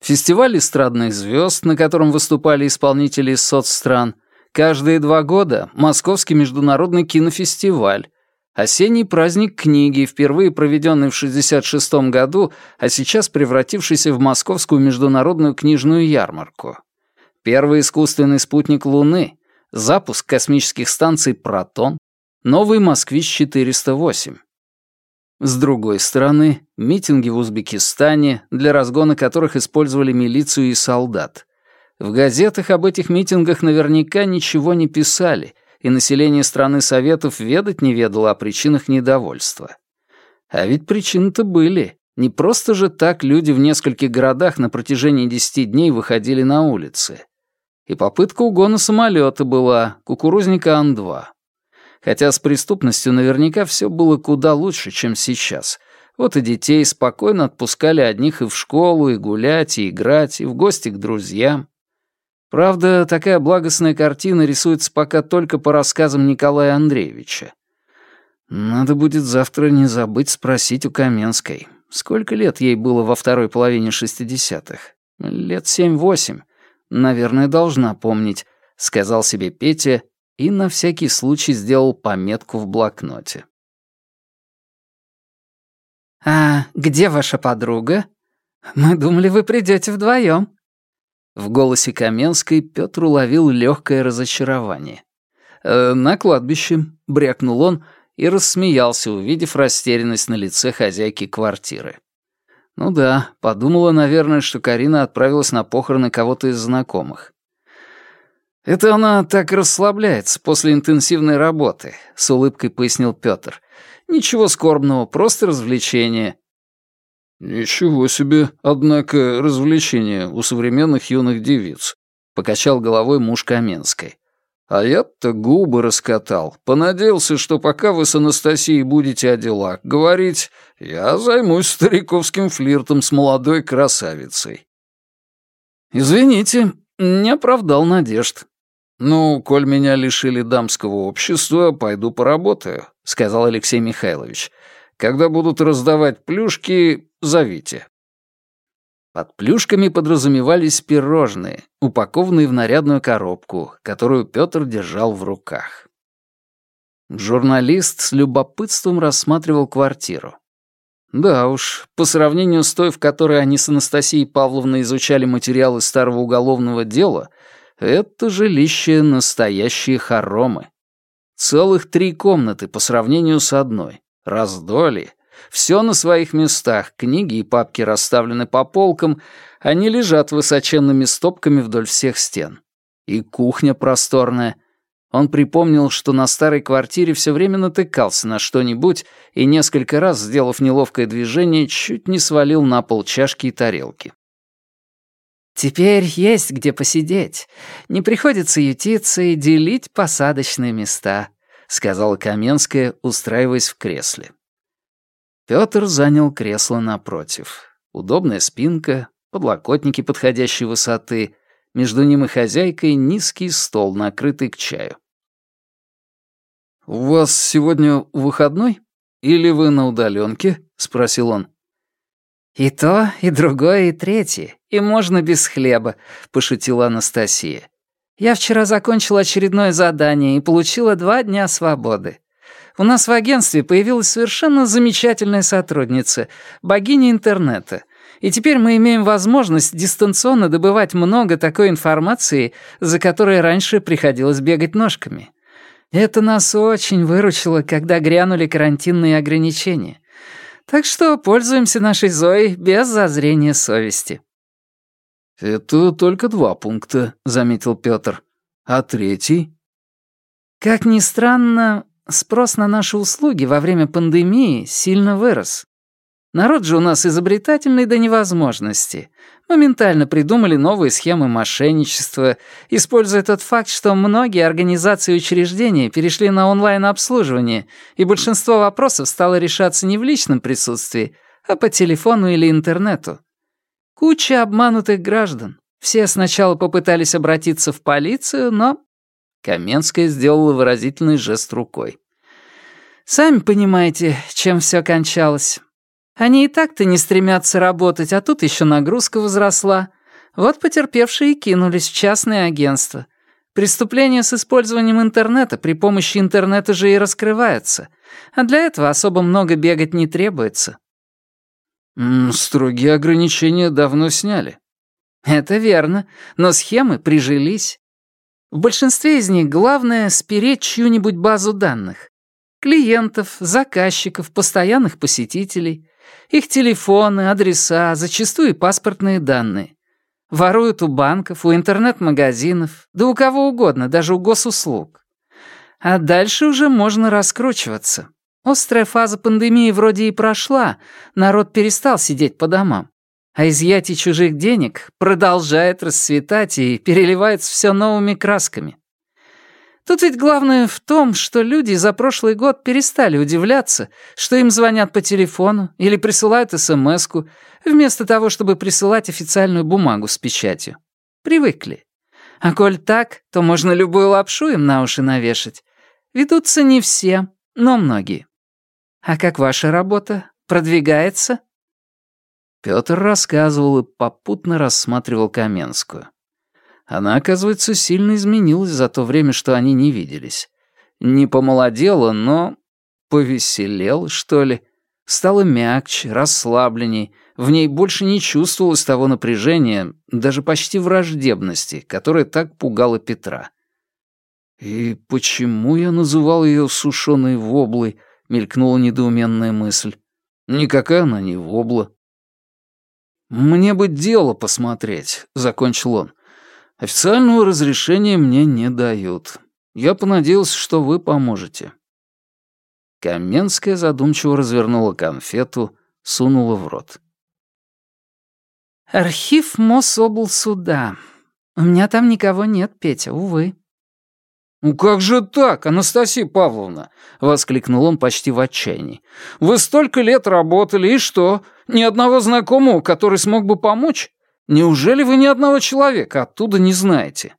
Фестиваль эстрадных звезд, на котором выступали исполнители из соцстран, каждые два года Московский международный кинофестиваль, осенний праздник книги, впервые проведенный в 1966 году, а сейчас превратившийся в Московскую международную книжную ярмарку, первый искусственный спутник Луны, запуск космических станций «Протон», новый «Москвич-408», с другой стороны, митинги в Узбекистане, для разгона которых использовали милицию и солдат. В газетах об этих митингах наверняка ничего не писали, и население страны Советов ведать не ведало о причинах недовольства. А ведь причины-то были. Не просто же так люди в нескольких городах на протяжении десяти дней выходили на улицы. И попытка угона самолета была, кукурузника Ан-2. Хотя с преступностью наверняка все было куда лучше, чем сейчас. Вот и детей спокойно отпускали одних и в школу, и гулять, и играть, и в гости к друзьям. Правда, такая благостная картина рисуется пока только по рассказам Николая Андреевича. Надо будет завтра не забыть спросить у Каменской, сколько лет ей было во второй половине шестидесятых. Лет семь-восемь. Наверное, должна помнить, — сказал себе Петя и на всякий случай сделал пометку в блокноте. «А где ваша подруга? Мы думали, вы придете вдвоем. В голосе Каменской Петр уловил легкое разочарование. «Э, «На кладбище», — брякнул он и рассмеялся, увидев растерянность на лице хозяйки квартиры. Ну да, подумала, наверное, что Карина отправилась на похороны кого-то из знакомых. «Это она так расслабляется после интенсивной работы», — с улыбкой пояснил Пётр. «Ничего скорбного, просто развлечение». «Ничего себе, однако, развлечение у современных юных девиц», — покачал головой муж Каменской. «А я-то губы раскатал. Понадеялся, что пока вы с Анастасией будете о делах говорить, я займусь стариковским флиртом с молодой красавицей». «Извините, не оправдал надежд», «Ну, коль меня лишили дамского общества, пойду поработаю», — сказал Алексей Михайлович. «Когда будут раздавать плюшки, зовите». Под плюшками подразумевались пирожные, упакованные в нарядную коробку, которую Петр держал в руках. Журналист с любопытством рассматривал квартиру. Да уж, по сравнению с той, в которой они с Анастасией Павловной изучали материалы старого уголовного дела, это жилище — настоящие хоромы. Целых три комнаты по сравнению с одной. Раздолье. Все на своих местах, книги и папки расставлены по полкам, они лежат высоченными стопками вдоль всех стен. И кухня просторная. Он припомнил, что на старой квартире все время натыкался на что-нибудь и несколько раз, сделав неловкое движение, чуть не свалил на пол чашки и тарелки. «Теперь есть где посидеть. Не приходится ютиться и делить посадочные места», — сказала Каменская, устраиваясь в кресле. Пётр занял кресло напротив. Удобная спинка, подлокотники подходящей высоты, между ним и хозяйкой низкий стол, накрытый к чаю. «У вас сегодня выходной? Или вы на удаленке?» — спросил он. «И то, и другое, и третье. И можно без хлеба», — пошутила Анастасия. «Я вчера закончила очередное задание и получила два дня свободы. У нас в агентстве появилась совершенно замечательная сотрудница, богиня интернета. И теперь мы имеем возможность дистанционно добывать много такой информации, за которой раньше приходилось бегать ножками. Это нас очень выручило, когда грянули карантинные ограничения. Так что пользуемся нашей Зоей без зазрения совести». «Это только два пункта», — заметил Пётр. «А третий?» «Как ни странно, Спрос на наши услуги во время пандемии сильно вырос. Народ же у нас изобретательный до невозможности. Моментально придумали новые схемы мошенничества, используя тот факт, что многие организации и учреждения перешли на онлайн-обслуживание, и большинство вопросов стало решаться не в личном присутствии, а по телефону или интернету. Куча обманутых граждан. Все сначала попытались обратиться в полицию, но Каменская сделала выразительный жест рукой. «Сами понимаете, чем все кончалось. Они и так-то не стремятся работать, а тут еще нагрузка возросла. Вот потерпевшие и кинулись в частные агентства. Преступления с использованием интернета при помощи интернета же и раскрываются, а для этого особо много бегать не требуется». «Строгие ограничения давно сняли». «Это верно, но схемы прижились. В большинстве из них главное — спереть чью-нибудь базу данных. Клиентов, заказчиков, постоянных посетителей, их телефоны, адреса, зачастую паспортные данные. Воруют у банков, у интернет-магазинов, да у кого угодно, даже у госуслуг. А дальше уже можно раскручиваться. Острая фаза пандемии вроде и прошла, народ перестал сидеть по домам а изъятие чужих денег продолжает расцветать и переливается все новыми красками. Тут ведь главное в том, что люди за прошлый год перестали удивляться, что им звонят по телефону или присылают смс вместо того, чтобы присылать официальную бумагу с печатью. Привыкли. А коль так, то можно любую лапшу им на уши навешать. Ведутся не все, но многие. А как ваша работа? Продвигается? Пётр рассказывал и попутно рассматривал Каменскую. Она, оказывается, сильно изменилась за то время, что они не виделись. Не помолодела, но повеселела, что ли. Стала мягче, расслабленней, в ней больше не чувствовалось того напряжения, даже почти враждебности, которое так пугало Петра. «И почему я называл ее сушеной воблой?» — мелькнула недоуменная мысль. «Никакая она не вобла. «Мне бы дело посмотреть», — закончил он. «Официального разрешения мне не дают. Я понадеялся, что вы поможете». Каменская задумчиво развернула конфету, сунула в рот. «Архив Мособлсуда. У меня там никого нет, Петя, увы». «Ну как же так, Анастасия Павловна?» — воскликнул он почти в отчаянии. «Вы столько лет работали, и что? Ни одного знакомого, который смог бы помочь? Неужели вы ни одного человека оттуда не знаете?»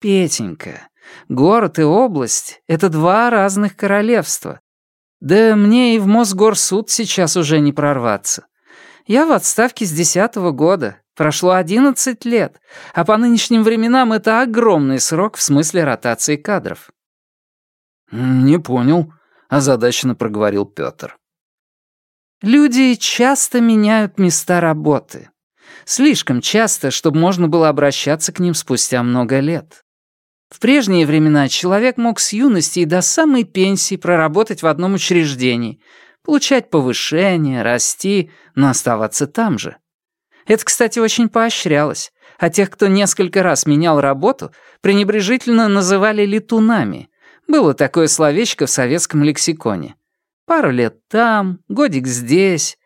Петенька, город и область — это два разных королевства. Да мне и в Мосгорсуд сейчас уже не прорваться. Я в отставке с десятого года. Прошло одиннадцать лет, а по нынешним временам это огромный срок в смысле ротации кадров. «Не понял», — озадаченно проговорил Пётр. Люди часто меняют места работы. Слишком часто, чтобы можно было обращаться к ним спустя много лет. В прежние времена человек мог с юности и до самой пенсии проработать в одном учреждении, получать повышение, расти, но оставаться там же. Это, кстати, очень поощрялось, а тех, кто несколько раз менял работу, пренебрежительно называли летунами. Было такое словечко в советском лексиконе. Пару лет там, годик здесь.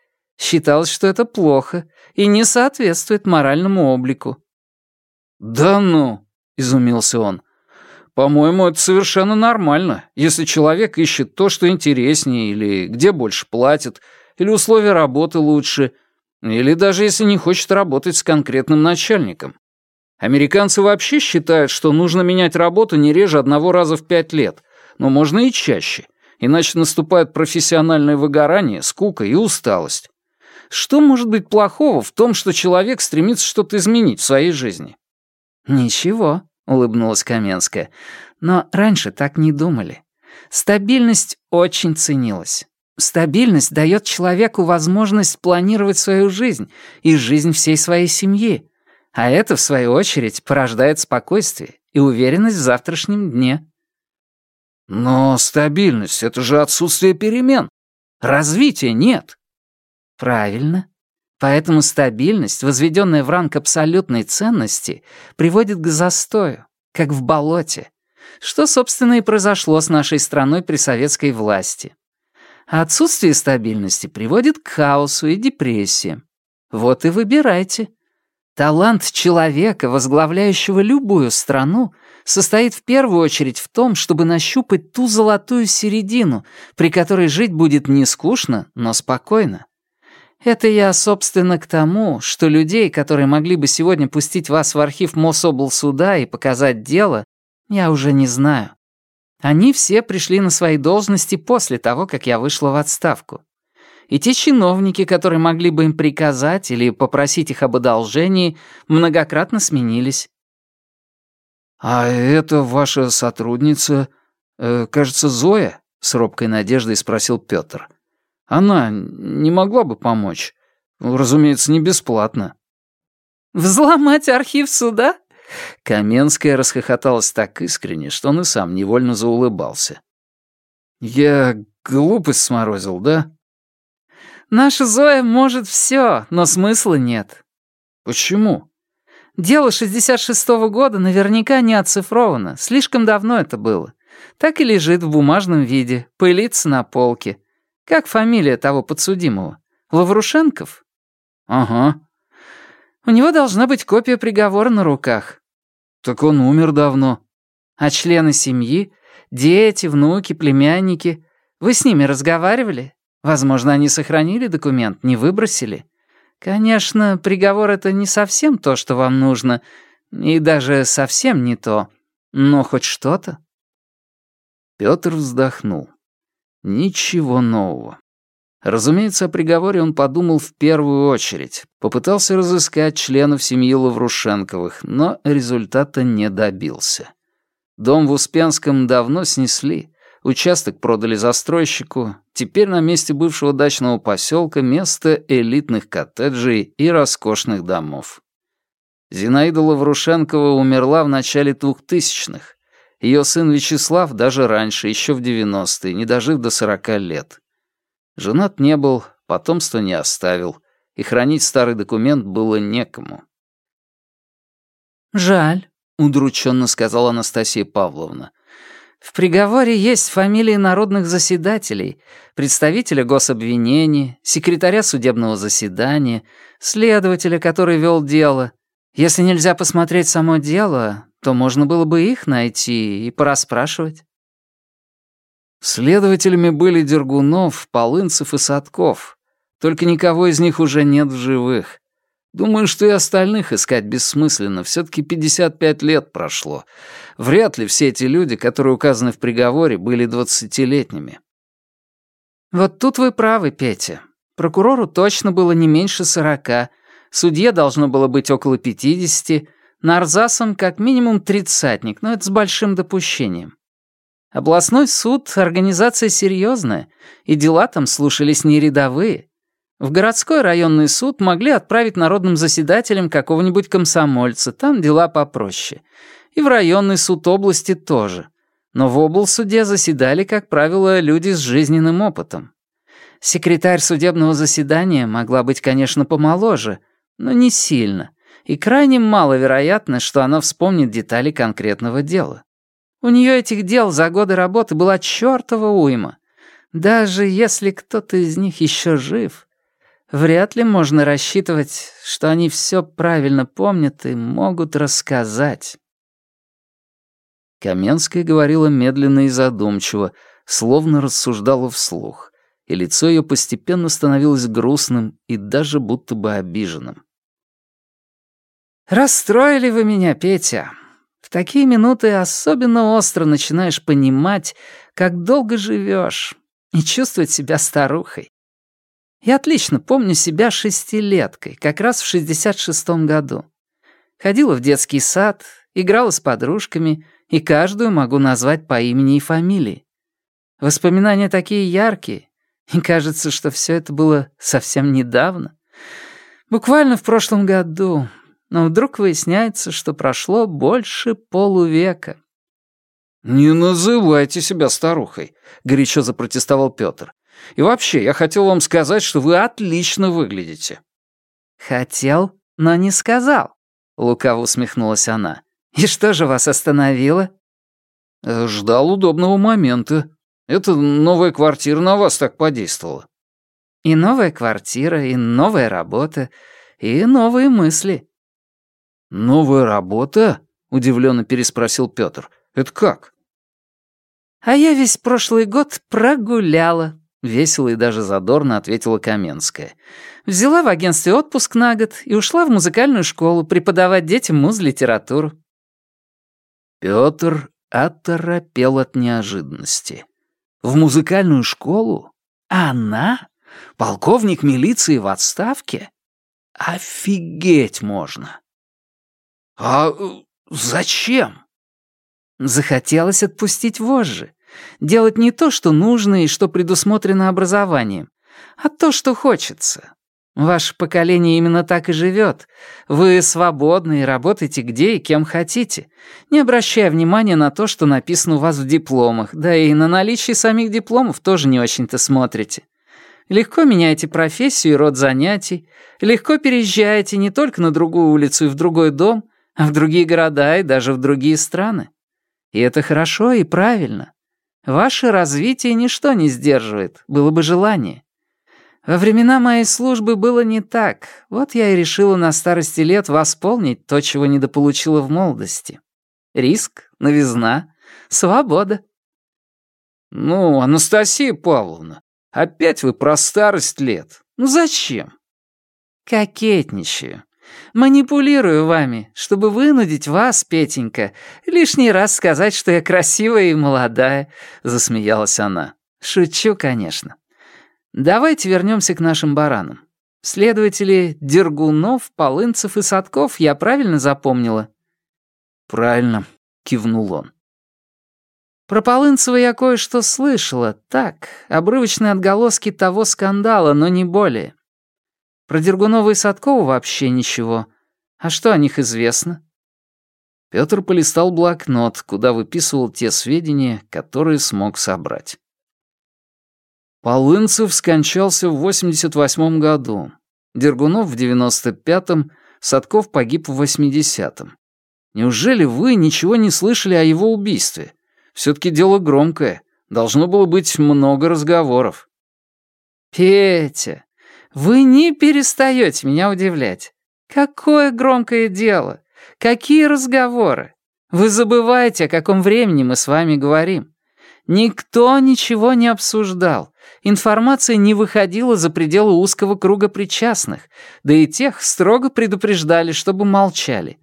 Считалось, что это плохо и не соответствует моральному облику. «Да ну!» — изумился он. По-моему, это совершенно нормально, если человек ищет то, что интереснее, или где больше платят, или условия работы лучше, или даже если не хочет работать с конкретным начальником. Американцы вообще считают, что нужно менять работу не реже одного раза в пять лет, но можно и чаще, иначе наступает профессиональное выгорание, скука и усталость. Что может быть плохого в том, что человек стремится что-то изменить в своей жизни? Ничего, — улыбнулась Каменская. «Но раньше так не думали. Стабильность очень ценилась. Стабильность дает человеку возможность планировать свою жизнь и жизнь всей своей семьи. А это, в свою очередь, порождает спокойствие и уверенность в завтрашнем дне». «Но стабильность — это же отсутствие перемен. Развития нет». «Правильно. Поэтому стабильность, возведенная в ранг абсолютной ценности, приводит к застою, как в болоте, что, собственно, и произошло с нашей страной при советской власти. А отсутствие стабильности приводит к хаосу и депрессии. Вот и выбирайте. Талант человека, возглавляющего любую страну, состоит в первую очередь в том, чтобы нащупать ту золотую середину, при которой жить будет не скучно, но спокойно. Это я, собственно, к тому, что людей, которые могли бы сегодня пустить вас в архив Мособлсуда и показать дело, я уже не знаю. Они все пришли на свои должности после того, как я вышла в отставку. И те чиновники, которые могли бы им приказать или попросить их об одолжении, многократно сменились. «А это ваша сотрудница, э, кажется, Зоя?» — с робкой надеждой спросил Пётр. Она не могла бы помочь. Разумеется, не бесплатно. «Взломать архив суда?» Каменская расхохоталась так искренне, что он и сам невольно заулыбался. «Я глупость сморозил, да?» «Наша Зоя может все, но смысла нет». «Почему?» «Дело 66-го года наверняка не оцифровано. Слишком давно это было. Так и лежит в бумажном виде, пылится на полке. Как фамилия того подсудимого? Лаврушенков? Ага. У него должна быть копия приговора на руках. Так он умер давно. А члены семьи? Дети, внуки, племянники? Вы с ними разговаривали? Возможно, они сохранили документ, не выбросили? Конечно, приговор — это не совсем то, что вам нужно, и даже совсем не то, но хоть что-то. Пётр вздохнул. Ничего нового. Разумеется, о приговоре он подумал в первую очередь. Попытался разыскать членов семьи Лаврушенковых, но результата не добился. Дом в Успенском давно снесли, участок продали застройщику, теперь на месте бывшего дачного поселка место элитных коттеджей и роскошных домов. Зинаида Лаврушенкова умерла в начале двухтысячных, ее сын Вячеслав даже раньше, еще в 90-е, не дожив до 40 лет. Женат не был, потомства не оставил, и хранить старый документ было некому. «Жаль», — удрученно сказала Анастасия Павловна. «В приговоре есть фамилии народных заседателей, представителя гособвинения, секретаря судебного заседания, следователя, который вел дело. Если нельзя посмотреть само дело, то можно было бы их найти и порасспрашивать. Следователями были Дергунов, Полынцев и Садков. Только никого из них уже нет в живых. Думаю, что и остальных искать бессмысленно. Все-таки 55 лет прошло. Вряд ли все эти люди, которые указаны в приговоре, были двадцатилетними. Вот тут вы правы, Петя. Прокурору точно было не меньше сорока, судье должно было быть около пятидесяти, нарзасом как минимум тридцатник, но это с большим допущением. Областной суд — организация серьезная, и дела там слушались не рядовые. В городской районный суд могли отправить народным заседателям какого-нибудь комсомольца, там дела попроще. И в районный суд области тоже. Но в облсуде заседали, как правило, люди с жизненным опытом. Секретарь судебного заседания могла быть, конечно, помоложе, но не сильно, и крайне маловероятно, что она вспомнит детали конкретного дела. У нее этих дел за годы работы была чертова уйма. Даже если кто-то из них еще жив, вряд ли можно рассчитывать, что они все правильно помнят и могут рассказать. Каменская говорила медленно и задумчиво, словно рассуждала вслух, и лицо ее постепенно становилось грустным и даже будто бы обиженным. «Расстроили вы меня, Петя. В такие минуты особенно остро начинаешь понимать, как долго живешь, и чувствовать себя старухой. Я отлично помню себя шестилеткой, как раз в 66-м году. Ходила в детский сад, играла с подружками, и каждую могу назвать по имени и фамилии. Воспоминания такие яркие, и кажется, что все это было совсем недавно. Буквально в прошлом году, но вдруг выясняется, что прошло больше полувека. «Не называйте себя старухой», — горячо запротестовал Пётр. «И вообще, я хотел вам сказать, что вы отлично выглядите». «Хотел, но не сказал», — лукаво усмехнулась она. «И что же вас остановило?» «Э, «Ждал удобного момента. Эта новая квартира на вас так подействовала». «И новая квартира, и новая работа, и новые мысли». «Новая работа?» — удивленно переспросил Пётр. «Это как?» «А я весь прошлый год прогуляла», — весело и даже задорно ответила Каменская. «Взяла в агентстве отпуск на год и ушла в музыкальную школу преподавать детям муз-литературу». Пётр оторопел от неожиданности. «В музыкальную школу? Она? Полковник милиции в отставке? Офигеть можно!» «А э, зачем?» Захотелось отпустить вожжи. Делать не то, что нужно и что предусмотрено образованием, а то, что хочется. Ваше поколение именно так и живет. Вы свободны и работаете где и кем хотите, не обращая внимания на то, что написано у вас в дипломах, да и на наличие самих дипломов тоже не очень-то смотрите. Легко меняете профессию и род занятий, легко переезжаете не только на другую улицу и в другой дом, в другие города и даже в другие страны. И это хорошо и правильно. Ваше развитие ничто не сдерживает, было бы желание. Во времена моей службы было не так, вот я и решила на старости лет восполнить то, чего недополучила в молодости. Риск, новизна, свобода. «Ну, Анастасия Павловна, опять вы про старость лет. Ну зачем?» «Кокетничаю. Манипулирую вами, чтобы вынудить вас, Петенька, лишний раз сказать, что я красивая и молодая», — засмеялась она. «Шучу, конечно. Давайте вернемся к нашим баранам. Следователи Дергунов, Полынцев и Садков я правильно запомнила?» «Правильно», — кивнул он. Про Полынцева я кое-что слышала. Так, обрывочные отголоски того скандала, но не более. Про Дергунова и Садкова вообще ничего. А что о них известно?» Пётр полистал блокнот, куда выписывал те сведения, которые смог собрать. Полынцев скончался в 88 году, Дергунов в 95-м, Садков погиб в 80-м. Неужели вы ничего не слышали о его убийстве? Все-таки дело громкое, должно было быть много разговоров. «Петя, вы не перестаете меня удивлять. Какое громкое дело! Какие разговоры! Вы забываете, о каком времени мы с вами говорим. Никто ничего не обсуждал. Информация не выходила за пределы узкого круга причастных, да и тех строго предупреждали, чтобы молчали.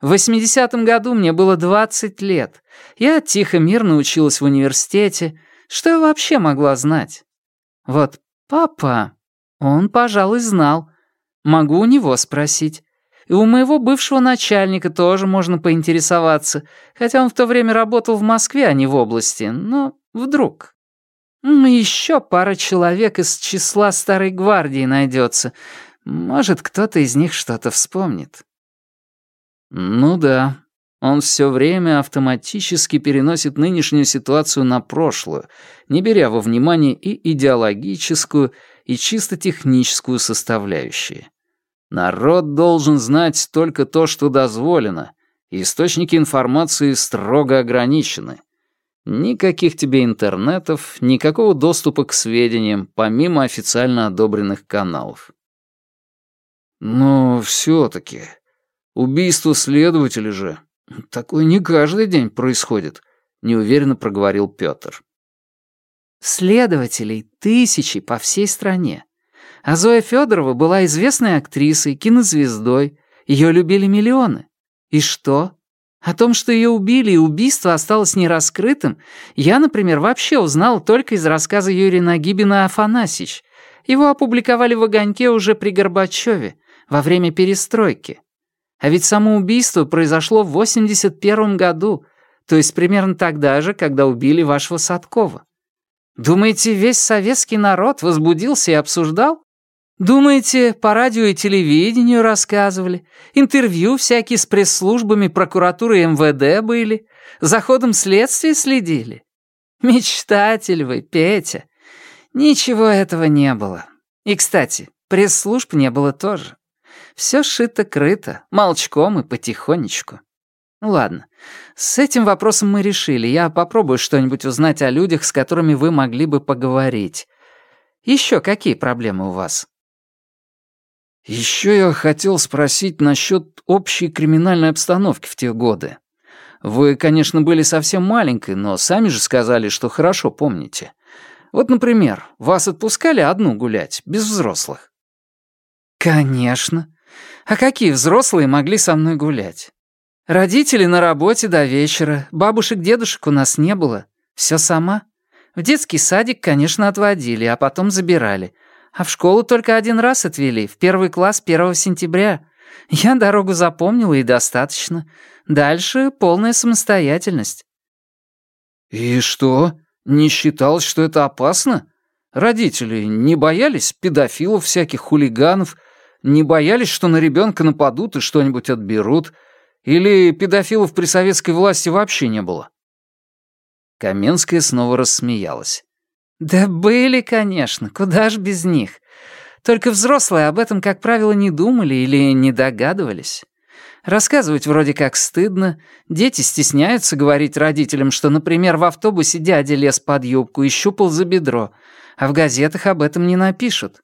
В 80-м году мне было 20 лет. Я тихо-мирно училась в университете. Что я вообще могла знать? Вот папа, он, пожалуй, знал. Могу у него спросить. И у моего бывшего начальника тоже можно поинтересоваться, хотя он в то время работал в Москве, а не в области, но вдруг. Ну, еще пара человек из числа старой гвардии найдется. Может, кто-то из них что-то вспомнит. Ну да, он все время автоматически переносит нынешнюю ситуацию на прошлую, не беря во внимание и идеологическую, и чисто техническую составляющие. Народ должен знать только то, что дозволено, и источники информации строго ограничены. Никаких тебе интернетов, никакого доступа к сведениям, помимо официально одобренных каналов. Но все-таки убийство следователя же, такое не каждый день происходит, неуверенно проговорил Петр. Следователей тысячи по всей стране. А Зоя Федорова была известной актрисой, кинозвездой. Ее любили миллионы. И что? О том, что ее убили и убийство осталось нераскрытым, я, например, вообще узнал только из рассказа Юрия Нагибина «Афанасьич». Его опубликовали в «Огоньке» уже при Горбачеве, во время перестройки. А ведь само убийство произошло в 81 году, то есть примерно тогда же, когда убили вашего Садкова. Думаете, весь советский народ возбудился и обсуждал? Думаете, по радио и телевидению рассказывали? Интервью всякие с пресс-службами прокуратуры и МВД были? За ходом следствия следили? Мечтатель вы, Петя. Ничего этого не было. И, кстати, пресс-служб не было тоже. Все шито-крыто, молчком и потихонечку. Ну ладно, с этим вопросом мы решили. Я попробую что-нибудь узнать о людях, с которыми вы могли бы поговорить. Еще какие проблемы у вас? Еще я хотел спросить насчет общей криминальной обстановки в те годы. Вы, конечно, были совсем маленькой, но сами же сказали, что хорошо помните. Вот, например, вас отпускали одну гулять, без взрослых? Конечно. А какие взрослые могли со мной гулять? Родители на работе до вечера, бабушек-дедушек у нас не было. Все сама. В детский садик, конечно, отводили, а потом забирали — а в школу только один раз отвели, в первый класс 1 сентября. Я дорогу запомнила и достаточно. Дальше полная самостоятельность». «И что, не считалось, что это опасно? Родители не боялись педофилов, всяких хулиганов, не боялись, что на ребенка нападут и что-нибудь отберут? Или педофилов при советской власти вообще не было?» Каменская снова рассмеялась. «Да были, конечно, куда ж без них. Только взрослые об этом, как правило, не думали или не догадывались. Рассказывать вроде как стыдно, дети стесняются говорить родителям, что, например, в автобусе дядя лез под юбку и щупал за бедро, а в газетах об этом не напишут.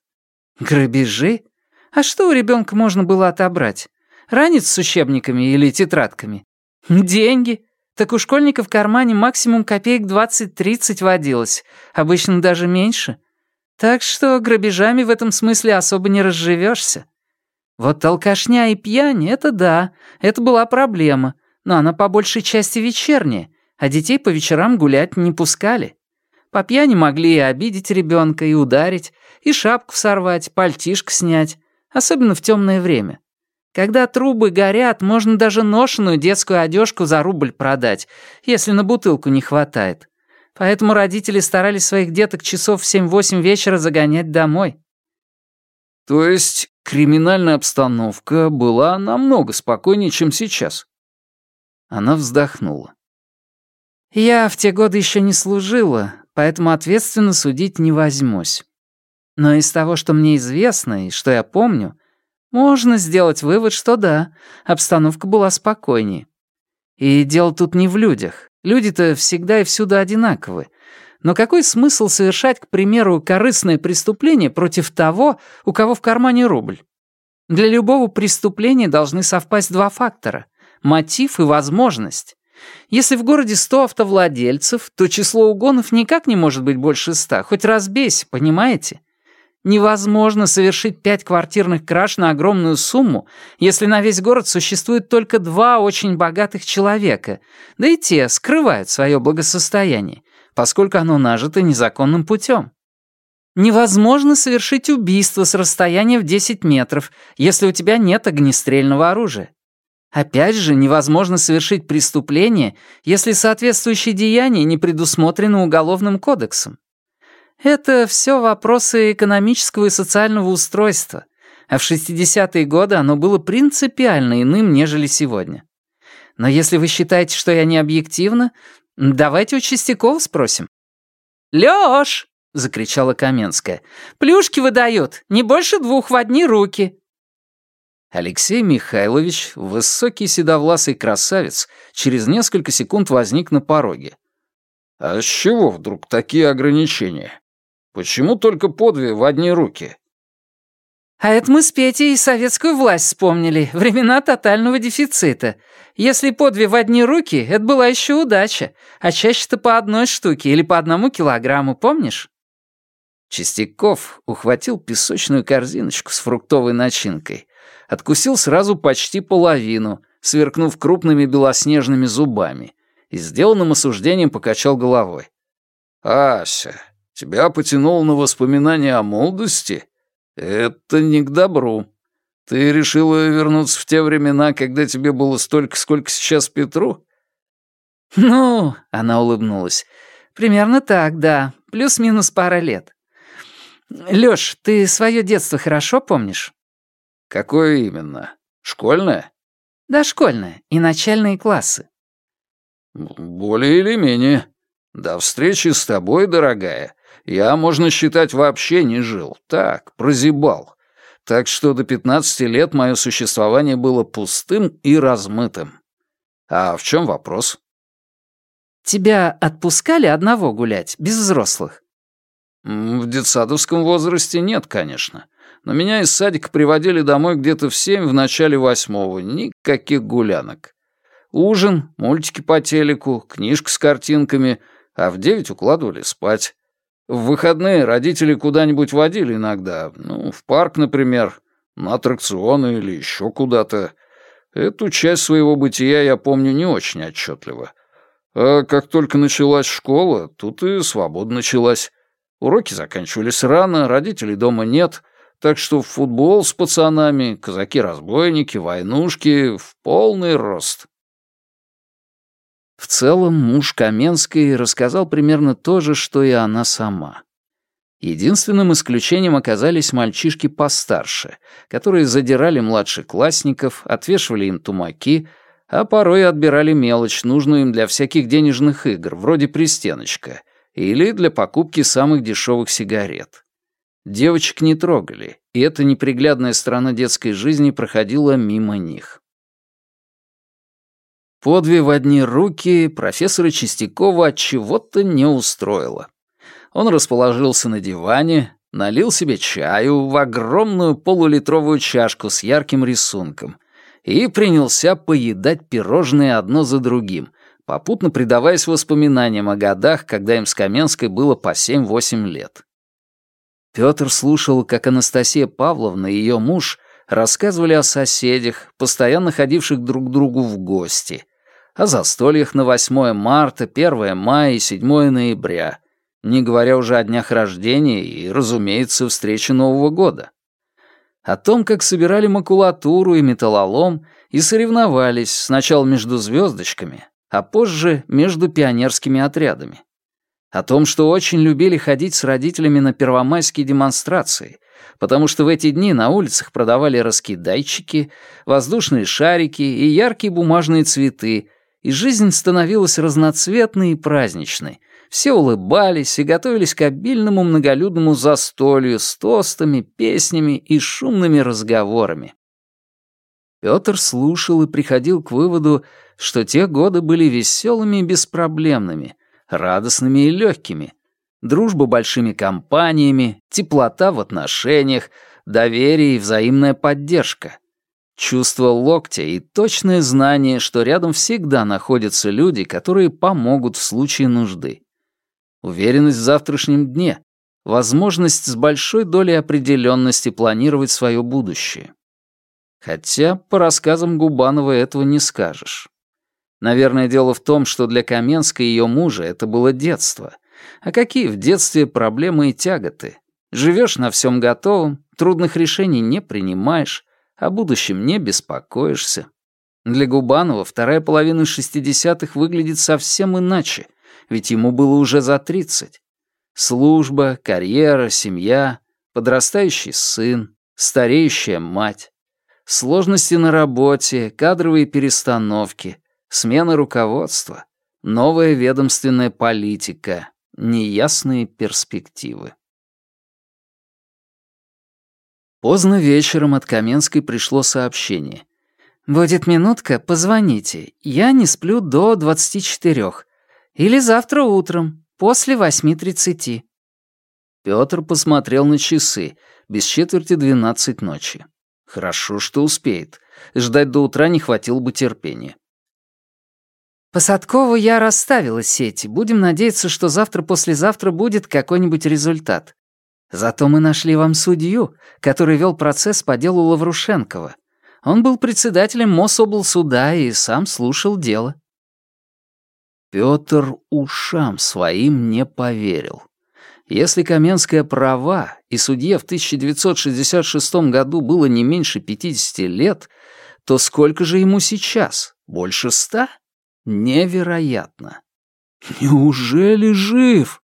Грабежи? А что у ребенка можно было отобрать? Ранец с учебниками или тетрадками? Деньги. Так у школьника в кармане максимум копеек 20-30 водилось, обычно даже меньше. Так что грабежами в этом смысле особо не разживешься. Вот алкашня и пьянь — это да, это была проблема, но она по большей части вечерняя, а детей по вечерам гулять не пускали. По пьяни могли и обидеть ребенка, и ударить, и шапку сорвать, пальтишко снять, особенно в темное время. Когда трубы горят, можно даже ношеную детскую одежку за рубль продать, если на бутылку не хватает. Поэтому родители старались своих деток часов в 7-8 вечера загонять домой. То есть криминальная обстановка была намного спокойнее, чем сейчас? Она вздохнула. Я в те годы еще не служила, поэтому ответственно судить не возьмусь. Но из того, что мне известно и что я помню, можно сделать вывод, что да, обстановка была спокойнее. И дело тут не в людях. Люди-то всегда и всюду одинаковы. Но какой смысл совершать, к примеру, корыстное преступление против того, у кого в кармане рубль? Для любого преступления должны совпасть два фактора — мотив и возможность. Если в городе 100 автовладельцев, то число угонов никак не может быть больше 100, хоть разбейся, понимаете? Невозможно совершить пять квартирных краж на огромную сумму, если на весь город существует только два очень богатых человека, да и те скрывают свое благосостояние, поскольку оно нажито незаконным путем. Невозможно совершить убийство с расстояния в 10 метров, если у тебя нет огнестрельного оружия. Опять же, невозможно совершить преступление, если соответствующее деяние не предусмотрено Уголовным кодексом. Это все вопросы экономического и социального устройства, а в 60-е годы оно было принципиально иным, нежели сегодня. Но если вы считаете, что я не объективна, давайте у Чистякова спросим. «Лёш!» — закричала Каменская. «Плюшки выдают, не больше двух в одни руки». Алексей Михайлович, высокий седовласый красавец, через несколько секунд возник на пороге. «А с чего вдруг такие ограничения? Почему только по две в одни руки?» «А это мы с Петей и советскую власть вспомнили, времена тотального дефицита. Если по две в одни руки, это была еще удача, а чаще-то по одной штуке или по одному килограмму, помнишь?» Чистяков ухватил песочную корзиночку с фруктовой начинкой, откусил сразу почти половину, сверкнув крупными белоснежными зубами, и сделанным осуждением покачал головой. «Ася, тебя потянуло на воспоминания о молодости? Это не к добру. Ты решила вернуться в те времена, когда тебе было столько, сколько сейчас Петру?» «Ну», — она улыбнулась, — «примерно так, да, плюс-минус пара лет. Лёш, ты свое детство хорошо помнишь?» «Какое именно? Школьное?» «Да, школьное. И начальные классы». «Более или менее. До встречи с тобой, дорогая, я, можно считать, вообще не жил. Так, прозябал. Так что до 15 лет мое существование было пустым и размытым. А в чем вопрос?» «Тебя отпускали одного гулять, без взрослых?» «В детсадовском возрасте нет, конечно но меня из садика приводили домой где-то в семь в начале восьмого. Никаких гулянок. Ужин, мультики по телеку, книжка с картинками, а в девять укладывали спать. В выходные родители куда-нибудь водили иногда, ну, в парк, например, на аттракционы или еще куда-то. Эту часть своего бытия я помню не очень отчетливо. А как только началась школа, тут и свобода началась. Уроки заканчивались рано, родителей дома нет — так что в футбол с пацанами, казаки-разбойники, войнушки в полный рост. В целом, муж Каменской рассказал примерно то же, что и она сама. Единственным исключением оказались мальчишки постарше, которые задирали младшеклассников, отвешивали им тумаки, а порой отбирали мелочь, нужную им для всяких денежных игр, вроде пристеночка, или для покупки самых дешевых сигарет. Девочек не трогали, и эта неприглядная сторона детской жизни проходила мимо них. Подве в одни руки профессора Чистякова от чего-то не устроило. Он расположился на диване, налил себе чаю в огромную полулитровую чашку с ярким рисунком и принялся поедать пирожные одно за другим, попутно предаваясь воспоминаниям о годах, когда им с Каменской было по 7-8 лет. Петр слушал, как Анастасия Павловна и ее муж рассказывали о соседях, постоянно ходивших друг к другу в гости, о застольях на 8 марта, 1 мая и 7 ноября, не говоря уже о днях рождения и, разумеется, встрече Нового года. О том, как собирали макулатуру и металлолом и соревновались сначала между звездочками, а позже между пионерскими отрядами о том, что очень любили ходить с родителями на первомайские демонстрации, потому что в эти дни на улицах продавали раскидайчики, воздушные шарики и яркие бумажные цветы, и жизнь становилась разноцветной и праздничной. Все улыбались и готовились к обильному многолюдному застолью с тостами, песнями и шумными разговорами. Петр слушал и приходил к выводу, что те годы были веселыми и беспроблемными — радостными и легкими. Дружба большими компаниями, теплота в отношениях, доверие и взаимная поддержка. Чувство локтя и точное знание, что рядом всегда находятся люди, которые помогут в случае нужды. Уверенность в завтрашнем дне, возможность с большой долей определенности планировать свое будущее. Хотя, по рассказам Губанова, этого не скажешь. Наверное, дело в том, что для Каменской и ее мужа это было детство. А какие в детстве проблемы и тяготы? Живешь на всем готовом, трудных решений не принимаешь, о будущем не беспокоишься. Для Губанова вторая половина 60-х выглядит совсем иначе, ведь ему было уже за 30. Служба, карьера, семья, подрастающий сын, стареющая мать, сложности на работе, кадровые перестановки, смена руководства, новая ведомственная политика, неясные перспективы. Поздно вечером от Каменской пришло сообщение. «Будет минутка, позвоните. Я не сплю до 24. Или завтра утром, после 8.30». Пётр посмотрел на часы. Без четверти двенадцать ночи. Хорошо, что успеет. Ждать до утра не хватило бы терпения. По Садкову я расставила сети. Будем надеяться, что завтра-послезавтра будет какой-нибудь результат. Зато мы нашли вам судью, который вел процесс по делу Лаврушенкова. Он был председателем Мособлсуда и сам слушал дело. Пётр ушам своим не поверил. Если Каменская права, и судье в 1966 году было не меньше 50 лет, то сколько же ему сейчас? Больше ста? Невероятно. Неужели жив?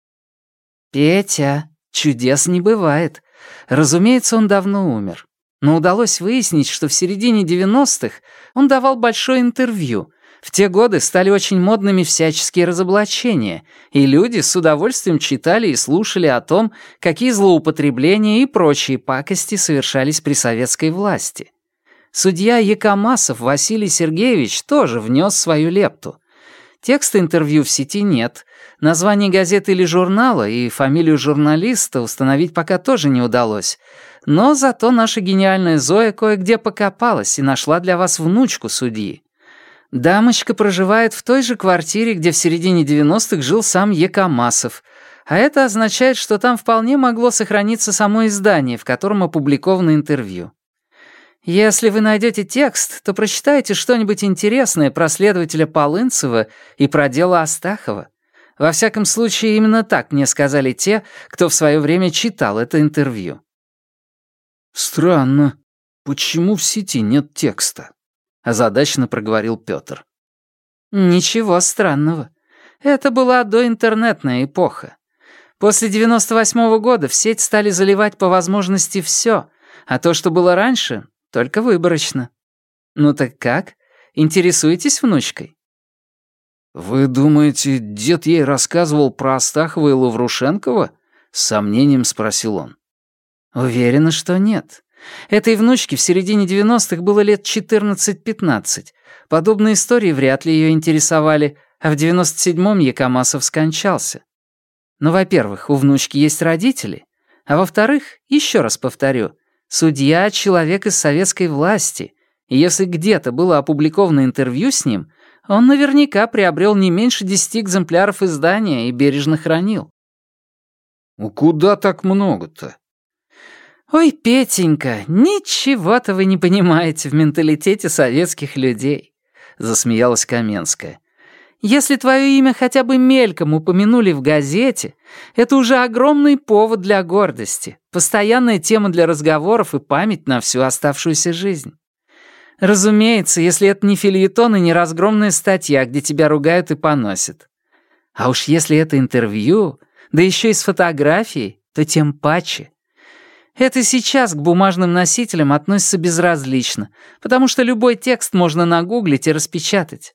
Петя, Чудес не бывает. Разумеется, он давно умер. Но удалось выяснить, что в середине 90-х он давал большое интервью. В те годы стали очень модными всяческие разоблачения, и люди с удовольствием читали и слушали о том, какие злоупотребления и прочие пакости совершались при советской власти. Судья Якомасов Василий Сергеевич тоже внес свою лепту. Текста интервью в сети нет, Название газеты или журнала и фамилию журналиста установить пока тоже не удалось. Но зато наша гениальная Зоя кое-где покопалась и нашла для вас внучку судьи. Дамочка проживает в той же квартире, где в середине 90-х жил сам Екомасов, а это означает, что там вполне могло сохраниться само издание, в котором опубликовано интервью. Если вы найдете текст, то прочитайте что-нибудь интересное про следователя Полынцева и про дело Астахова. Во всяком случае, именно так мне сказали те, кто в свое время читал это интервью. «Странно. Почему в сети нет текста?» — озадаченно проговорил Пётр. «Ничего странного. Это была доинтернетная эпоха. После 98-го года в сеть стали заливать по возможности все, а то, что было раньше, только выборочно. Ну так как? Интересуетесь внучкой?» «Вы думаете, дед ей рассказывал про Астахова и Лаврушенкова?» — с сомнением спросил он. «Уверена, что нет. Этой внучке в середине 90-х было лет 14-15. Подобные истории вряд ли ее интересовали, а в 97-м Якомасов скончался. Но, во-первых, у внучки есть родители, а во-вторых, еще раз повторю, судья — человек из советской власти, и если где-то было опубликовано интервью с ним — он наверняка приобрел не меньше десяти экземпляров издания и бережно хранил. «Ну куда так много-то?» «Ой, Петенька, ничего-то вы не понимаете в менталитете советских людей», — засмеялась Каменская. «Если твое имя хотя бы мельком упомянули в газете, это уже огромный повод для гордости, постоянная тема для разговоров и память на всю оставшуюся жизнь. Разумеется, если это не фильетон и не разгромная статья, где тебя ругают и поносят. А уж если это интервью, да еще и с фотографией, то тем паче. Это сейчас к бумажным носителям относится безразлично, потому что любой текст можно нагуглить и распечатать.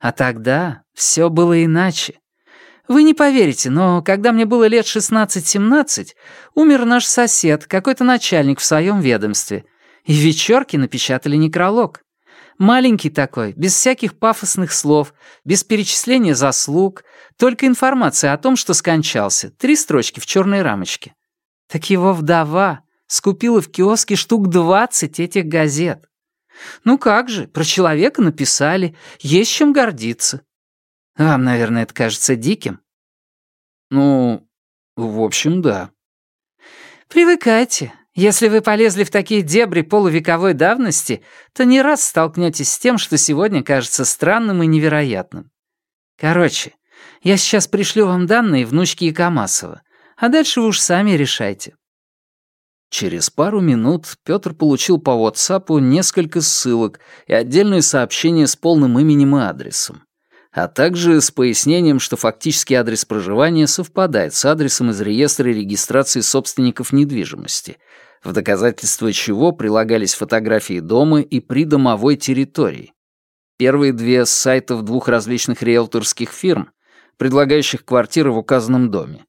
А тогда все было иначе. Вы не поверите, но когда мне было лет 16-17, умер наш сосед, какой-то начальник в своем ведомстве — и в вечерке напечатали некролог. Маленький такой, без всяких пафосных слов, без перечисления заслуг, только информация о том, что скончался, три строчки в черной рамочке. Так его вдова скупила в киоске штук двадцать этих газет. Ну как же, про человека написали, есть чем гордиться. Вам, наверное, это кажется диким. Ну, в общем, да. Привыкайте. Если вы полезли в такие дебри полувековой давности, то не раз столкнетесь с тем, что сегодня кажется странным и невероятным. Короче, я сейчас пришлю вам данные внучки Якомасова, а дальше вы уж сами решайте. Через пару минут Пётр получил по WhatsApp несколько ссылок и отдельное сообщение с полным именем и адресом, а также с пояснением, что фактический адрес проживания совпадает с адресом из реестра регистрации собственников недвижимости, в доказательство чего прилагались фотографии дома и придомовой территории. Первые две с сайтов двух различных риэлторских фирм, предлагающих квартиры в указанном доме.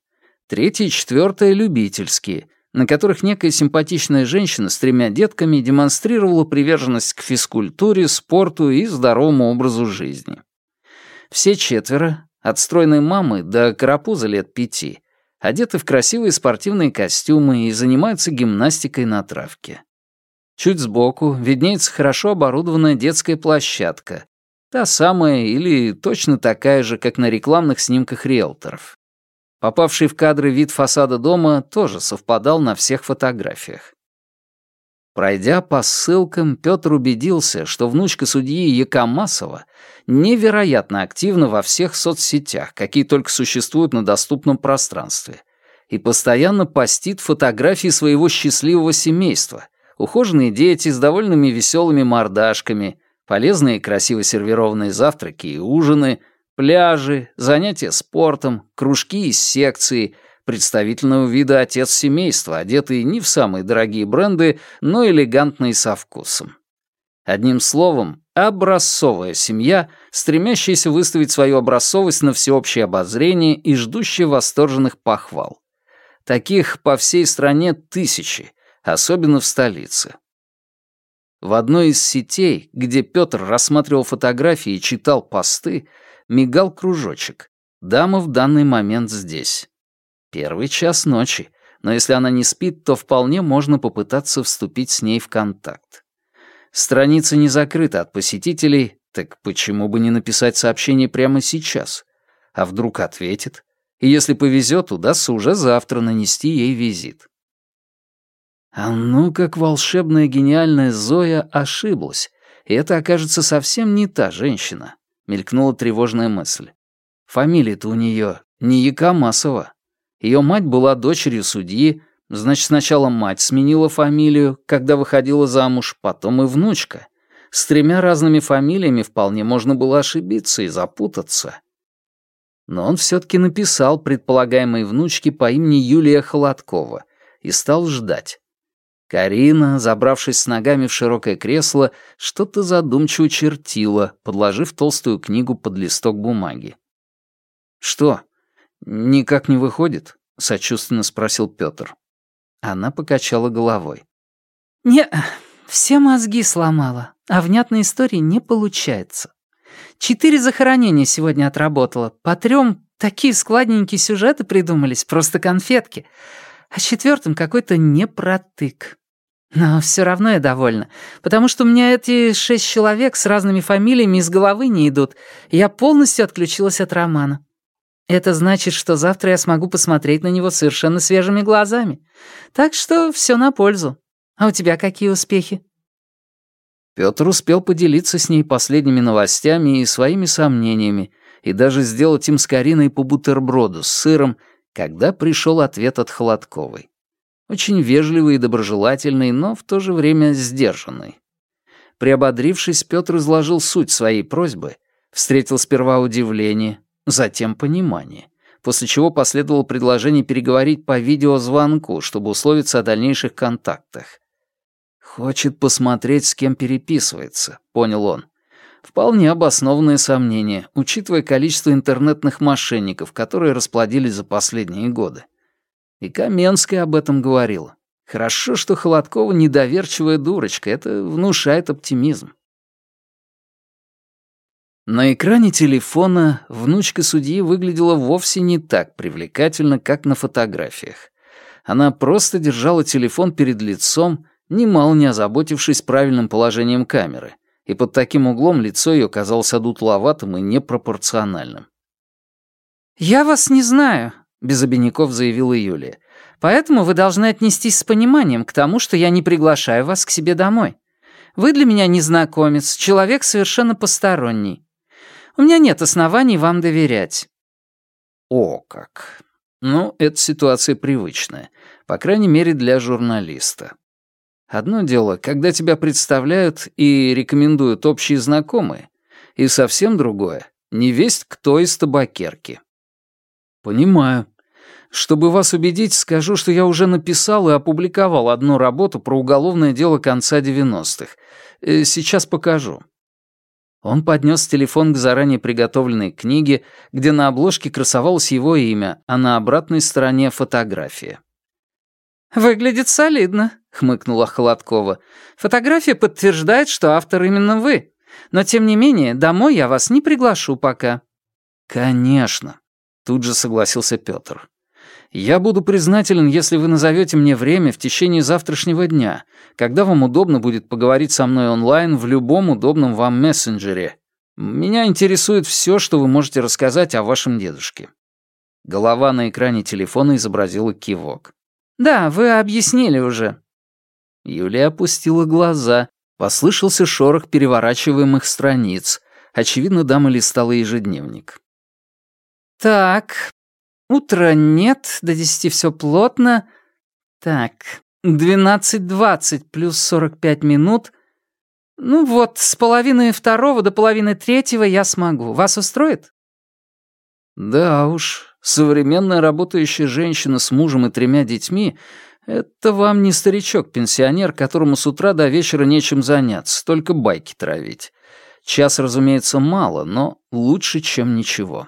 Третья и четвертая — любительские, на которых некая симпатичная женщина с тремя детками демонстрировала приверженность к физкультуре, спорту и здоровому образу жизни. Все четверо, от стройной мамы до карапуза лет пяти, одеты в красивые спортивные костюмы и занимаются гимнастикой на травке. Чуть сбоку виднеется хорошо оборудованная детская площадка, та самая или точно такая же, как на рекламных снимках риэлторов. Попавший в кадры вид фасада дома тоже совпадал на всех фотографиях. Пройдя по ссылкам, Петр убедился, что внучка судьи Якомасова невероятно активна во всех соцсетях, какие только существуют на доступном пространстве, и постоянно постит фотографии своего счастливого семейства, ухоженные дети с довольными веселыми мордашками, полезные и красиво сервированные завтраки и ужины — Пляжи, занятия спортом, кружки из секции, представительного вида отец семейства, одетый не в самые дорогие бренды, но элегантный со вкусом. Одним словом, образцовая семья, стремящаяся выставить свою образцовость на всеобщее обозрение и ждущая восторженных похвал. Таких по всей стране тысячи, особенно в столице. В одной из сетей, где Петр рассматривал фотографии и читал посты, мигал кружочек. Дама в данный момент здесь. Первый час ночи, но если она не спит, то вполне можно попытаться вступить с ней в контакт. Страница не закрыта от посетителей, так почему бы не написать сообщение прямо сейчас? А вдруг ответит? И если повезет, удастся уже завтра нанести ей визит. А ну, как волшебная гениальная Зоя ошиблась, и это окажется совсем не та женщина. — мелькнула тревожная мысль. «Фамилия-то у нее не Якомасова. Ее мать была дочерью судьи, значит, сначала мать сменила фамилию, когда выходила замуж, потом и внучка. С тремя разными фамилиями вполне можно было ошибиться и запутаться». Но он все-таки написал предполагаемой внучке по имени Юлия Холодкова и стал ждать. Карина, забравшись с ногами в широкое кресло, что-то задумчиво чертила, подложив толстую книгу под листок бумаги. «Что, никак не выходит?» — сочувственно спросил Пётр. Она покачала головой. «Не, все мозги сломала, а внятной истории не получается. Четыре захоронения сегодня отработала, по трем такие складненькие сюжеты придумались, просто конфетки а четвертым какой-то непротык. Но все равно я довольна, потому что у меня эти шесть человек с разными фамилиями из головы не идут, я полностью отключилась от романа. Это значит, что завтра я смогу посмотреть на него совершенно свежими глазами. Так что все на пользу. А у тебя какие успехи?» Пётр успел поделиться с ней последними новостями и своими сомнениями, и даже сделать им с Кариной по бутерброду с сыром когда пришел ответ от Холодковой. Очень вежливый и доброжелательный, но в то же время сдержанный. Приободрившись, Петр изложил суть своей просьбы, встретил сперва удивление, затем понимание, после чего последовало предложение переговорить по видеозвонку, чтобы условиться о дальнейших контактах. «Хочет посмотреть, с кем переписывается», — понял он. Вполне обоснованное сомнение, учитывая количество интернетных мошенников, которые расплодились за последние годы. И Каменская об этом говорила. Хорошо, что Холодкова недоверчивая дурочка, это внушает оптимизм. На экране телефона внучка судьи выглядела вовсе не так привлекательно, как на фотографиях. Она просто держала телефон перед лицом немало не озаботившись правильным положением камеры, и под таким углом лицо ее казалось одутловатым и непропорциональным. «Я вас не знаю», — без обиняков заявила Юлия. «Поэтому вы должны отнестись с пониманием к тому, что я не приглашаю вас к себе домой. Вы для меня незнакомец, человек совершенно посторонний. У меня нет оснований вам доверять». «О как! Ну, эта ситуация привычная, по крайней мере, для журналиста. Одно дело, когда тебя представляют и рекомендуют общие знакомые, и совсем другое — невесть кто из табакерки». «Понимаю. Чтобы вас убедить, скажу, что я уже написал и опубликовал одну работу про уголовное дело конца 90-х. Э, сейчас покажу». Он поднес телефон к заранее приготовленной книге, где на обложке красовалось его имя, а на обратной стороне фотография. «Выглядит солидно», — хмыкнула Холодкова. «Фотография подтверждает, что автор именно вы. Но, тем не менее, домой я вас не приглашу пока». «Конечно», — тут же согласился Пётр. Я буду признателен, если вы назовете мне время в течение завтрашнего дня, когда вам удобно будет поговорить со мной онлайн в любом удобном вам мессенджере. Меня интересует все, что вы можете рассказать о вашем дедушке». Голова на экране телефона изобразила кивок. «Да, вы объяснили уже». Юлия опустила глаза. Послышался шорох переворачиваемых страниц. Очевидно, дама листала ежедневник. «Так, Утро нет, до десяти все плотно. Так, двенадцать двадцать плюс сорок пять минут. Ну вот, с половины второго до половины третьего я смогу. Вас устроит? Да уж, современная работающая женщина с мужем и тремя детьми — это вам не старичок-пенсионер, которому с утра до вечера нечем заняться, только байки травить. Час, разумеется, мало, но лучше, чем ничего.